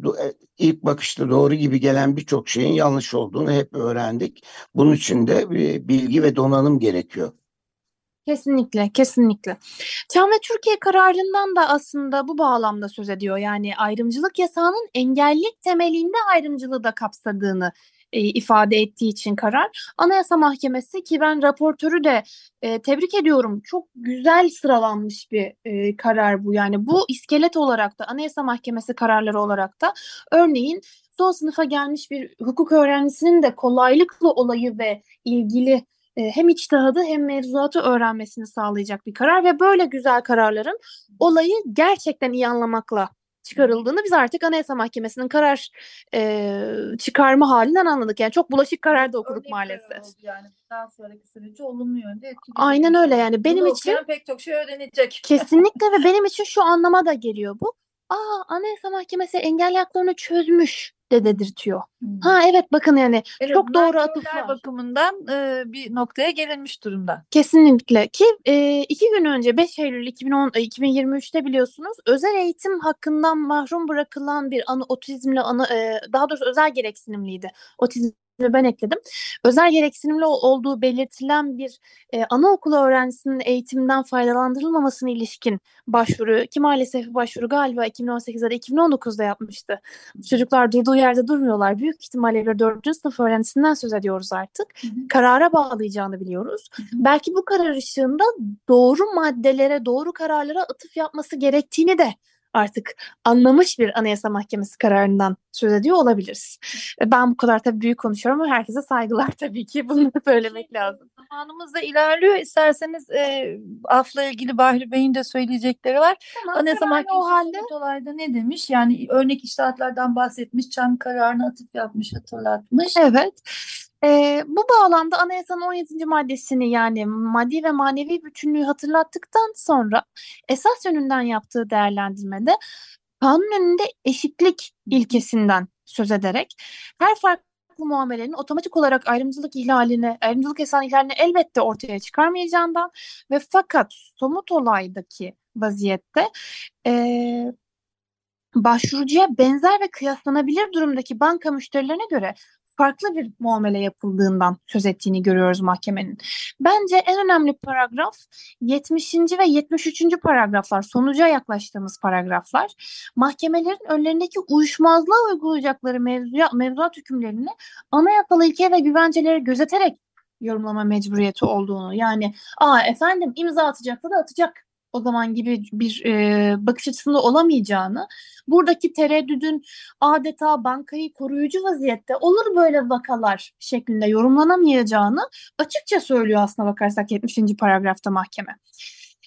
ilk bakışta doğru gibi gelen birçok şeyin yanlış olduğunu hep öğrendik. Bunun için de e, bilgi ve donanım gerekiyor.
Kesinlikle, kesinlikle. Çam ve Türkiye kararından da aslında bu bağlamda söz ediyor. Yani ayrımcılık yasağının engellilik temelinde ayrımcılığı da kapsadığını e, ifade ettiği için karar. Anayasa Mahkemesi ki ben raportörü de e, tebrik ediyorum. Çok güzel sıralanmış bir e, karar bu. Yani bu iskelet olarak da Anayasa Mahkemesi kararları olarak da örneğin son sınıfa gelmiş bir hukuk öğrencisinin de kolaylıkla olayı ve ilgili hem içtihadı hem mevzuatı öğrenmesini sağlayacak bir karar ve böyle güzel kararların olayı gerçekten iyi anlamakla çıkarıldığını biz artık Anayasa Mahkemesi'nin karar e, çıkarma halinden anladık. Yani çok bulaşık karar da okuduk
Örnek
maalesef.
Yani daha sonraki süreci olumlu yönde etkileyecek.
Aynen öyle yani benim
Bunu
için
pek çok şey öğrenecek.
kesinlikle ve benim için şu anlama da geliyor bu. Aa Anayasa Mahkemesi engelli haklarını çözmüş de dedirtiyor.
Hmm.
Ha evet bakın yani
En
çok doğru atıflar.
bakımından e, bir noktaya gelinmiş durumda.
Kesinlikle ki e, iki gün önce 5 Eylül 2010, e, 2023'te biliyorsunuz özel eğitim hakkından mahrum bırakılan bir anı otizmli anı e, daha doğrusu özel gereksinimliydi. Otizm ben ekledim. Özel gereksinimli olduğu belirtilen bir e, anaokulu öğrencisinin eğitimden faydalandırılmamasına ilişkin başvuru ki maalesef başvuru galiba 2018'de de 2019'da yapmıştı. Çocuklar durduğu yerde durmuyorlar. Büyük ihtimalle bir 4. sınıf öğrencisinden söz ediyoruz artık.
Hı hı.
Karara bağlayacağını biliyoruz.
Hı hı.
Belki bu karar ışığında doğru maddelere, doğru kararlara atıf yapması gerektiğini de artık anlamış bir Anayasa Mahkemesi kararından söz ediyor olabiliriz. Ben bu kadar tabii büyük konuşuyorum ama herkese saygılar tabii ki bunu söylemek lazım.
Zamanımız da ilerliyor. İsterseniz e, afla ilgili Bahri Bey'in de söyleyecekleri var. Anayasa
Kararı
Mahkemesi
o halde
olayda ne demiş? Yani örnek iştahatlardan bahsetmiş, çam kararına atıf yapmış, hatırlatmış.
Evet. Ee, bu bağlamda anayasanın 17. maddesini yani maddi ve manevi bütünlüğü hatırlattıktan sonra esas yönünden yaptığı değerlendirmede kanun önünde eşitlik ilkesinden söz ederek her farklı muamelenin otomatik olarak ayrımcılık ihlaline, ayrımcılık yasağı ihlaline elbette ortaya çıkarmayacağından ve fakat somut olaydaki vaziyette eee başvurucuya benzer ve kıyaslanabilir durumdaki banka müşterilerine göre farklı bir muamele yapıldığından söz ettiğini görüyoruz mahkemenin. Bence en önemli paragraf 70. ve 73. paragraflar, sonuca yaklaştığımız paragraflar. Mahkemelerin önlerindeki uyuşmazlığa uygulayacakları mevzuya, mevzuat hükümlerini anayasal ilke ve güvenceleri gözeterek yorumlama mecburiyeti olduğunu yani aa efendim imza atacaksa da atacak o zaman gibi bir e, bakış açısında olamayacağını, buradaki tereddüdün adeta bankayı koruyucu vaziyette olur böyle vakalar şeklinde yorumlanamayacağını açıkça söylüyor aslına bakarsak 70. paragrafta mahkeme.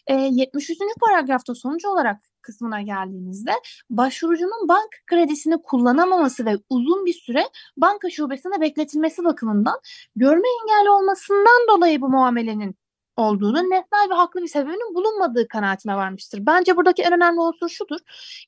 E, 73. paragrafta sonuç olarak kısmına geldiğimizde başvurucunun bank kredisini kullanamaması ve uzun bir süre banka şubesinde bekletilmesi bakımından görme engelli olmasından dolayı bu muamelenin olduğunu, nesnel ve haklı bir sebebinin bulunmadığı kanaatine varmıştır. Bence buradaki en önemli unsur şudur.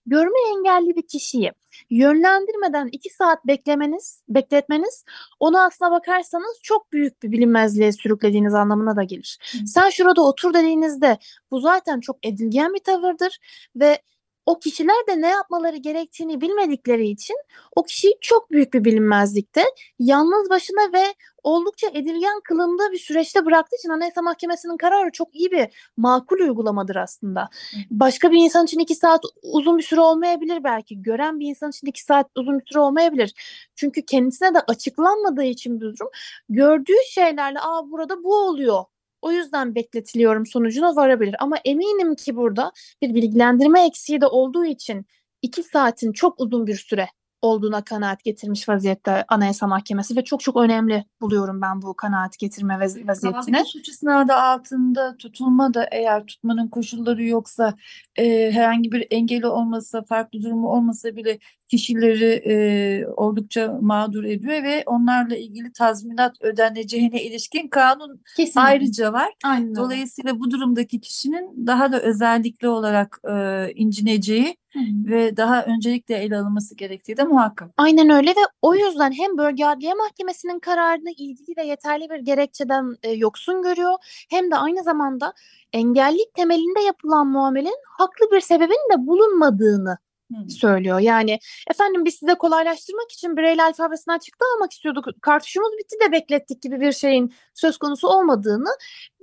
Görme engelli bir kişiyi yönlendirmeden iki saat beklemeniz, bekletmeniz onu aslına bakarsanız çok büyük bir bilinmezliğe sürüklediğiniz anlamına da gelir.
Hı.
Sen şurada otur dediğinizde bu zaten çok edilgen bir tavırdır ve o kişiler de ne yapmaları gerektiğini bilmedikleri için o kişiyi çok büyük bir bilinmezlikte yalnız başına ve oldukça edilgen kılımda bir süreçte bıraktığı için Anayasa Mahkemesi'nin kararı çok iyi bir makul uygulamadır aslında. Başka bir insan için iki saat uzun bir süre olmayabilir belki. Gören bir insan için iki saat uzun bir süre olmayabilir. Çünkü kendisine de açıklanmadığı için bir durum. Gördüğü şeylerle aa burada bu oluyor. O yüzden bekletiliyorum sonucuna varabilir. Ama eminim ki burada bir bilgilendirme eksiği de olduğu için iki saatin çok uzun bir süre olduğuna kanaat getirmiş vaziyette Anayasa Mahkemesi ve çok çok önemli buluyorum ben bu kanaat getirme vaziyetini.
suç isnadı altında tutulma da eğer tutmanın koşulları yoksa e, herhangi bir engeli olmasa farklı durumu olmasa bile kişileri e, oldukça mağdur ediyor ve onlarla ilgili tazminat ödeneceğine ilişkin kanun
Kesinlikle.
ayrıca var.
Aynen.
Dolayısıyla bu durumdaki kişinin daha da özellikle olarak e, incineceği
Hı
ve daha öncelikle ele alınması gerektiği de muhakkak.
Aynen öyle ve o yüzden hem Bölge Adliye Mahkemesi'nin kararını ilgili ve yeterli bir gerekçeden e, yoksun görüyor hem de aynı zamanda engellilik temelinde yapılan muamelenin haklı bir sebebin de bulunmadığını
Hı.
söylüyor. Yani efendim biz size kolaylaştırmak için Braille alfabesinden çıktı almak istiyorduk. Kartuşumuz bitti de beklettik gibi bir şeyin söz konusu olmadığını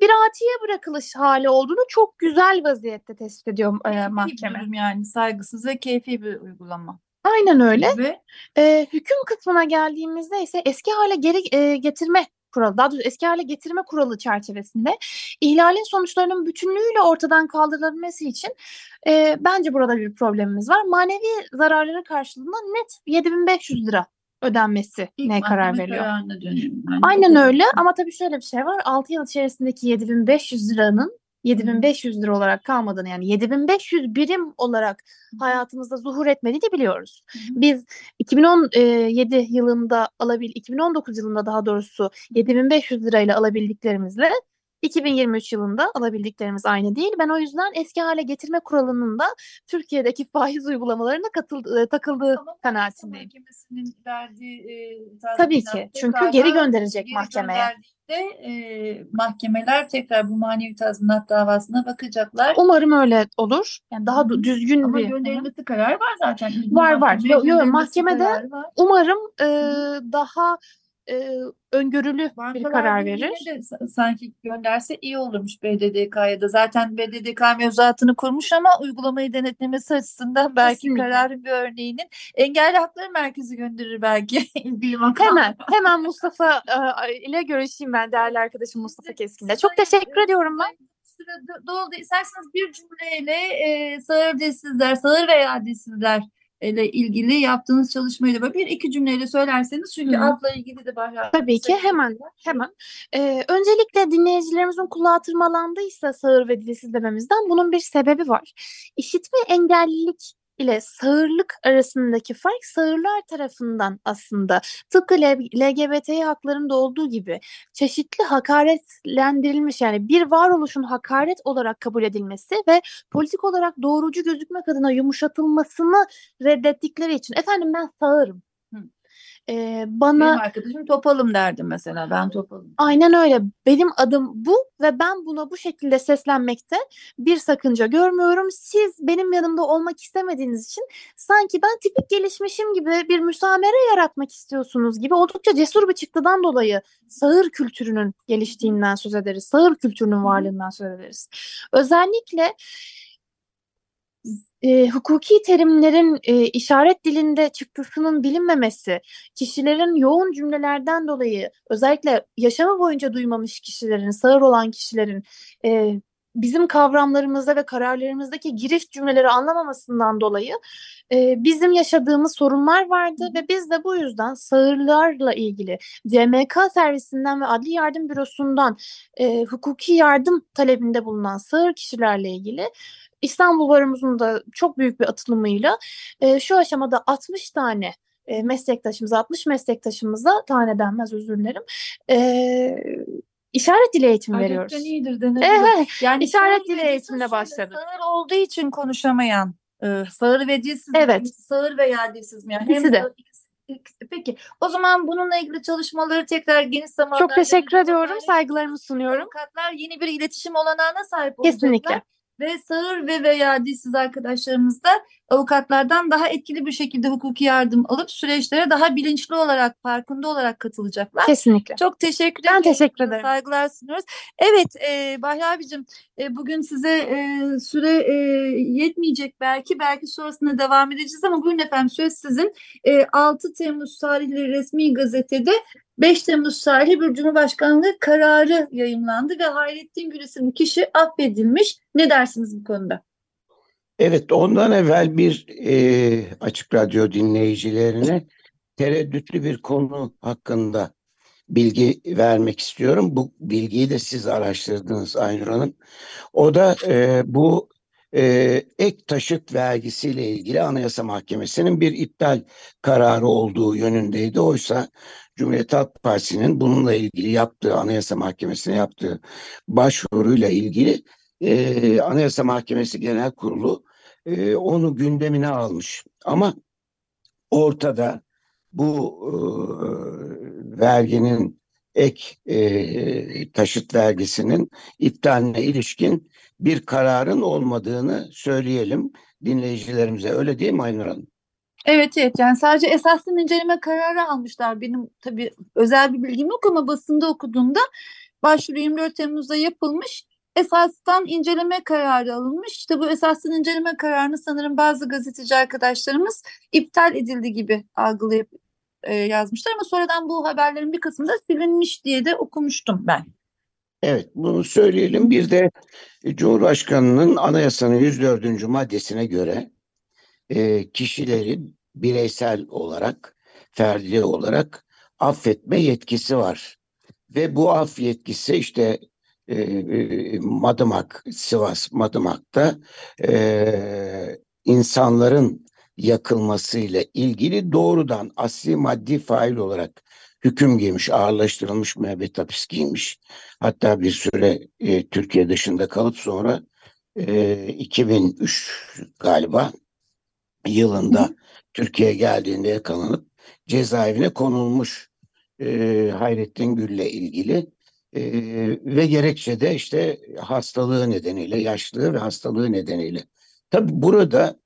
bir atiye bırakılış hali olduğunu çok güzel vaziyette tespit ediyor e,
bir
mahkeme.
durum yani saygısız ve keyfi bir uygulama.
Aynen öyle.
Ve
Ee, hüküm kısmına geldiğimizde ise eski hale geri e, getirme kuralı, daha doğrusu eski hale getirme kuralı çerçevesinde ihlalin sonuçlarının bütünlüğüyle ortadan kaldırılabilmesi için e, bence burada bir problemimiz var. Manevi zararları karşılığında net 7500 lira ödenmesi ne karar veriyor. Aynen öyle ama tabii şöyle bir şey var. 6 yıl içerisindeki 7500 liranın 7500 lira olarak kalmadığını yani 7500 birim olarak hayatımızda zuhur etmediğini biliyoruz. Biz 2017 yılında alabil 2019 yılında daha doğrusu 7500 lirayla alabildiklerimizle 2023 yılında alabildiklerimiz aynı değil. Ben o yüzden eski hale getirme kuralının da Türkiye'deki faiz uygulamalarına katıldı, e, takıldığı
Ama Anayasa
kanaatindeyim.
Mahkemesi'nin verdiği e,
Tabii ki. Çünkü geri gönderecek
geri
mahkemeye.
gönderdiğinde, e, mahkemeler tekrar bu manevi tazminat davasına bakacaklar.
Umarım öyle olur. Yani daha
Hı hı.
du- düzgün
Ama
bir. Hı hı.
gönderilmesi kararı var zaten.
Var, var. Yo- yo,
gönderilmesi
mahkemede. Umarım e, daha e, öngörülü bir
Bankalar
karar
Birliği'ne
verir.
de sa- sanki gönderse iyi olurmuş BDDK'ya da. Zaten BDDK mevzuatını kurmuş ama uygulamayı denetlemesi açısından belki
Kesinlikle.
kararın bir örneğinin Engelli Hakları Merkezi gönderir belki.
Hemen, hemen Mustafa e, ile görüşeyim ben değerli arkadaşım Mustafa Keskin'le. Çok teşekkür ediyorum ben.
Sıra do- doldu. İsterseniz bir cümleyle e, sağır dilsizler, sağır veya dilsizler ile ilgili yaptığınız çalışmayı da bir iki cümleyle söylerseniz çünkü
Hı
adla ilgili de bayağı
Tabii ki hemen hemen. Ee, öncelikle dinleyicilerimizin kulağı tırmalandıysa sağır ve dilsiz dememizden bunun bir sebebi var. İşitme engellilik ile sağırlık arasındaki fark sağırlar tarafından aslında tıpkı LGBT haklarında olduğu gibi çeşitli hakaretlendirilmiş yani bir varoluşun hakaret olarak kabul edilmesi ve politik olarak doğrucu gözükmek adına yumuşatılmasını reddettikleri için efendim ben sağırım. Ee, bana
Benim arkadaşım topalım derdim mesela. Ben topalım.
Aynen öyle. Benim adım bu ve ben buna bu şekilde seslenmekte bir sakınca görmüyorum. Siz benim yanımda olmak istemediğiniz için sanki ben tipik gelişmişim gibi bir müsamere yaratmak istiyorsunuz gibi oldukça cesur bir çıktıdan dolayı sağır kültürünün geliştiğinden söz ederiz. Sağır kültürünün varlığından söz ederiz. Özellikle e, hukuki terimlerin e, işaret dilinde çıktısının bilinmemesi, kişilerin yoğun cümlelerden dolayı özellikle yaşamı boyunca duymamış kişilerin, sağır olan kişilerin e, bizim kavramlarımızda ve kararlarımızdaki girift cümleleri anlamamasından dolayı e, bizim yaşadığımız sorunlar vardı ve biz de bu yüzden sağırlarla ilgili CMK servisinden ve Adli Yardım Bürosu'ndan e, hukuki yardım talebinde bulunan sağır kişilerle ilgili İstanbul Baromuzun da çok büyük bir atılımıyla e, şu aşamada 60 tane e, meslektaşımıza, 60 meslektaşımıza tane denmez özür dilerim. E, işaret dili eğitimi veriyoruz.
Adetten iyidir denebilir.
Evet,
Yani
işaret dili eğitimine
dilsiz
başladı.
Sağır olduğu için konuşamayan, e, sağır ve dilsiz
Evet.
mi? Sağır veya dilsiz mi? Yani
İkisi de.
ikisi- ikisi- Peki o zaman bununla ilgili çalışmaları tekrar geniş zamanda
Çok teşekkür ediyorum. Saygılarımı sunuyorum.
Avukatlar yeni bir iletişim olanağına sahip olacaklar.
Kesinlikle.
Ve sağır ve veya dilsiz arkadaşlarımız da avukatlardan daha etkili bir şekilde hukuki yardım alıp süreçlere daha bilinçli olarak, farkında olarak katılacaklar.
Kesinlikle.
Çok teşekkür
Ben
ederim.
teşekkür ederim.
Saygılar sunuyoruz. Evet e, Bahri abicim e, bugün size e, süre e, yetmeyecek belki. Belki sonrasında devam edeceğiz ama buyurun efendim söz sizin. E, 6 Temmuz tarihli resmi gazetede 5 Temmuz tarihli bir Cumhurbaşkanlığı kararı yayımlandı ve Hayrettin Gül isimli kişi affedilmiş. Ne dersiniz bu konuda?
Evet, ondan evvel bir e, Açık Radyo dinleyicilerine tereddütlü bir konu hakkında bilgi vermek istiyorum. Bu bilgiyi de siz araştırdınız Aynur Hanım. O da e, bu e, ek taşıt vergisiyle ilgili Anayasa Mahkemesi'nin bir iptal kararı olduğu yönündeydi. Oysa Cumhuriyet Halk Partisi'nin bununla ilgili yaptığı Anayasa Mahkemesi'ne yaptığı başvuruyla ilgili e, Anayasa Mahkemesi Genel Kurulu e, onu gündemine almış. Ama ortada bu e, verginin ek e, taşıt vergisinin iptaline ilişkin bir kararın olmadığını söyleyelim dinleyicilerimize. Öyle değil mi Aynur Hanım?
Evet evet yani sadece esaslı inceleme kararı almışlar. Benim tabii özel bir bilgim yok ama basında okuduğumda başvuru 24 Temmuz'da yapılmış. Esastan inceleme kararı alınmış. İşte bu esastan inceleme kararını sanırım bazı gazeteci arkadaşlarımız iptal edildi gibi algılayıp e, yazmışlar ama sonradan bu haberlerin bir kısmı da silinmiş diye de okumuştum ben.
Evet bunu söyleyelim. Bir de Cumhurbaşkanı'nın anayasanın 104. maddesine göre e, kişilerin bireysel olarak, ferdi olarak affetme yetkisi var. Ve bu af yetkisi işte e, e, Madımak, Sivas Madımak'ta e, insanların yakılmasıyla ilgili doğrudan asli maddi fail olarak hüküm giymiş, ağırlaştırılmış müebbet hapis giymiş. Hatta bir süre e, Türkiye dışında kalıp sonra e, 2003 galiba yılında Türkiye'ye geldiğinde yakalanıp cezaevine konulmuş e, Hayrettin Gül'le ilgili e, ve gerekçe de işte hastalığı nedeniyle, yaşlılığı ve hastalığı nedeniyle. Tabi burada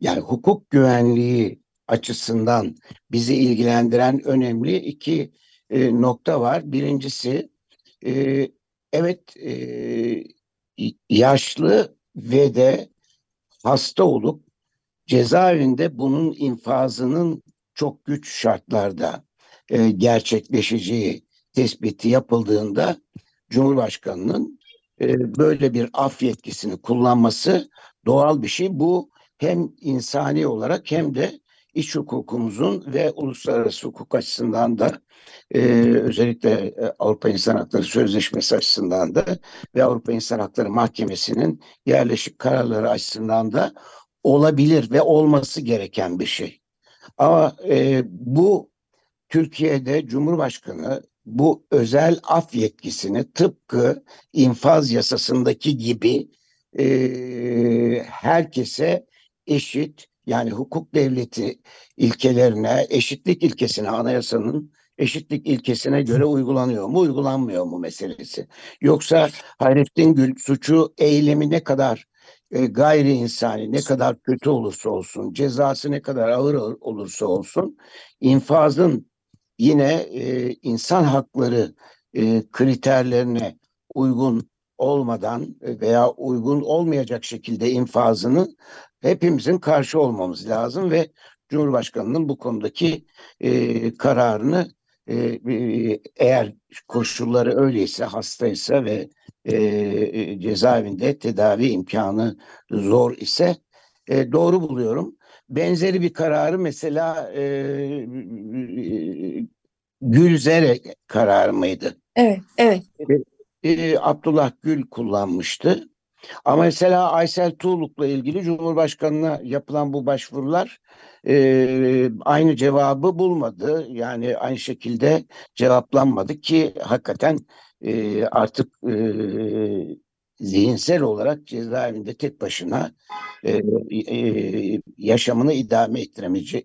yani hukuk güvenliği açısından bizi ilgilendiren önemli iki e, nokta var. Birincisi e, evet e, yaşlı ve de hasta olup cezaevinde bunun infazının çok güç şartlarda e, gerçekleşeceği tespiti yapıldığında Cumhurbaşkanı'nın e, böyle bir af yetkisini kullanması doğal bir şey. Bu hem insani olarak hem de iç hukukumuzun ve uluslararası hukuk açısından da e, özellikle e, Avrupa İnsan Hakları Sözleşmesi açısından da ve Avrupa İnsan Hakları Mahkemesi'nin yerleşik kararları açısından da olabilir ve olması gereken bir şey. Ama e, bu Türkiye'de Cumhurbaşkanı bu özel af yetkisini tıpkı infaz yasasındaki gibi e, herkese eşit yani hukuk devleti ilkelerine, eşitlik ilkesine, anayasanın eşitlik ilkesine göre uygulanıyor mu, uygulanmıyor mu meselesi. Yoksa Hayrettin Gül suçu eylemi ne kadar e, gayri insani, ne kadar kötü olursa olsun, cezası ne kadar ağır olursa olsun, infazın yine e, insan hakları e, kriterlerine uygun olmadan veya uygun olmayacak şekilde infazını hepimizin karşı olmamız lazım ve Cumhurbaşkanı'nın bu konudaki e, kararını e, e, eğer koşulları öyleyse hastaysa ve e, cezaevinde tedavi imkanı zor ise e, doğru buluyorum. Benzeri bir kararı mesela e, Gülzere kararı mıydı?
Evet, evet.
E, Abdullah Gül kullanmıştı. Ama mesela Aysel Tuğluk'la ilgili Cumhurbaşkanı'na yapılan bu başvurular e, aynı cevabı bulmadı. Yani aynı şekilde cevaplanmadı ki hakikaten e, artık e, zihinsel olarak cezaevinde tek başına e, e, yaşamını idame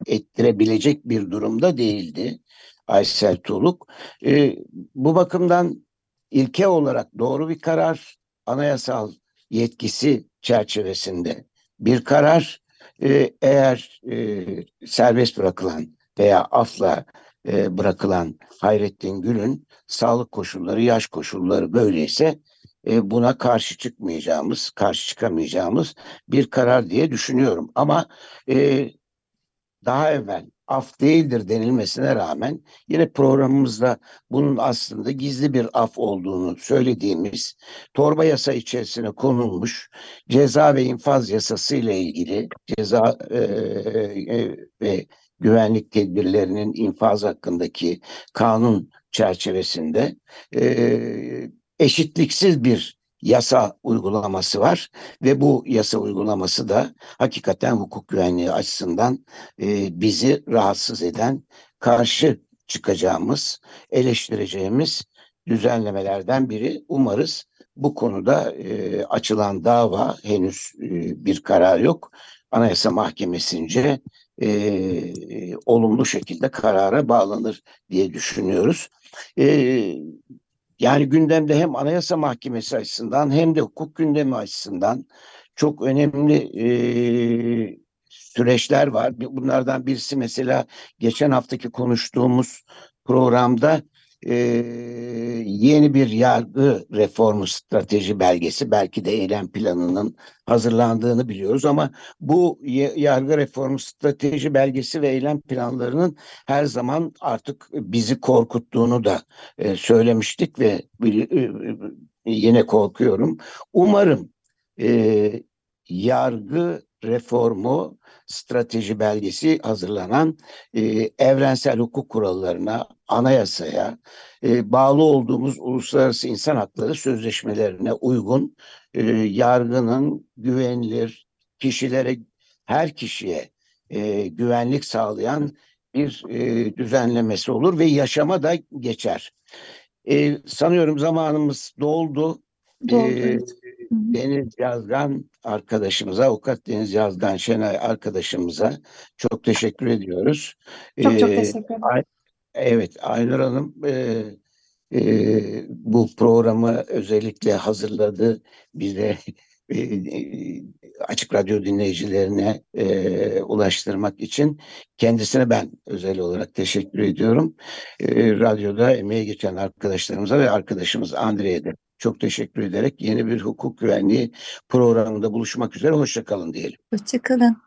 ettirebilecek bir durumda değildi Aysel Tuğluk. E, bu bakımdan ilke olarak doğru bir karar, anayasal yetkisi çerçevesinde bir karar e, eğer e, serbest bırakılan veya afla e, bırakılan Hayrettin Gül'ün sağlık koşulları, yaş koşulları böyleyse e, buna karşı çıkmayacağımız, karşı çıkamayacağımız bir karar diye düşünüyorum. Ama e, daha evvel af değildir denilmesine rağmen yine programımızda bunun aslında gizli bir af olduğunu söylediğimiz torba yasa içerisine konulmuş ceza ve infaz yasası ile ilgili ceza e, e, ve güvenlik tedbirlerinin infaz hakkındaki kanun çerçevesinde e, eşitliksiz bir yasa uygulaması var ve bu yasa uygulaması da hakikaten hukuk güvenliği açısından e, bizi rahatsız eden karşı çıkacağımız, eleştireceğimiz düzenlemelerden biri. Umarız bu konuda e, açılan dava henüz e, bir karar yok. Anayasa Mahkemesi'nce e, olumlu şekilde karara bağlanır diye düşünüyoruz. E, yani gündemde hem Anayasa Mahkemesi açısından hem de hukuk gündemi açısından çok önemli e, süreçler var. Bunlardan birisi mesela geçen haftaki konuştuğumuz programda e, yeni bir yargı reformu strateji belgesi belki de eylem planının hazırlandığını biliyoruz ama bu yargı reformu strateji belgesi ve eylem planlarının her zaman artık bizi korkuttuğunu da e, söylemiştik ve e, yine korkuyorum. Umarım e, yargı reformu strateji belgesi hazırlanan e, evrensel hukuk kurallarına, anayasaya, e, bağlı olduğumuz uluslararası insan hakları sözleşmelerine uygun e, yargının güvenilir, kişilere, her kişiye e, güvenlik sağlayan bir e, düzenlemesi olur ve yaşama da geçer. E, sanıyorum zamanımız doldu.
Doldu. E,
Deniz Yazgan arkadaşımıza, avukat Deniz Yazgan Şenay arkadaşımıza çok teşekkür ediyoruz.
Çok çok teşekkür ederim.
Evet, Aynur Hanım e, e, bu programı özellikle hazırladı. Bize e, Açık Radyo dinleyicilerine e, ulaştırmak için kendisine ben özel olarak teşekkür ediyorum. E, radyoda emeği geçen arkadaşlarımıza ve arkadaşımız Andre'ye de çok teşekkür ederek yeni bir hukuk güvenliği programında buluşmak üzere. Hoşçakalın diyelim.
Hoşçakalın.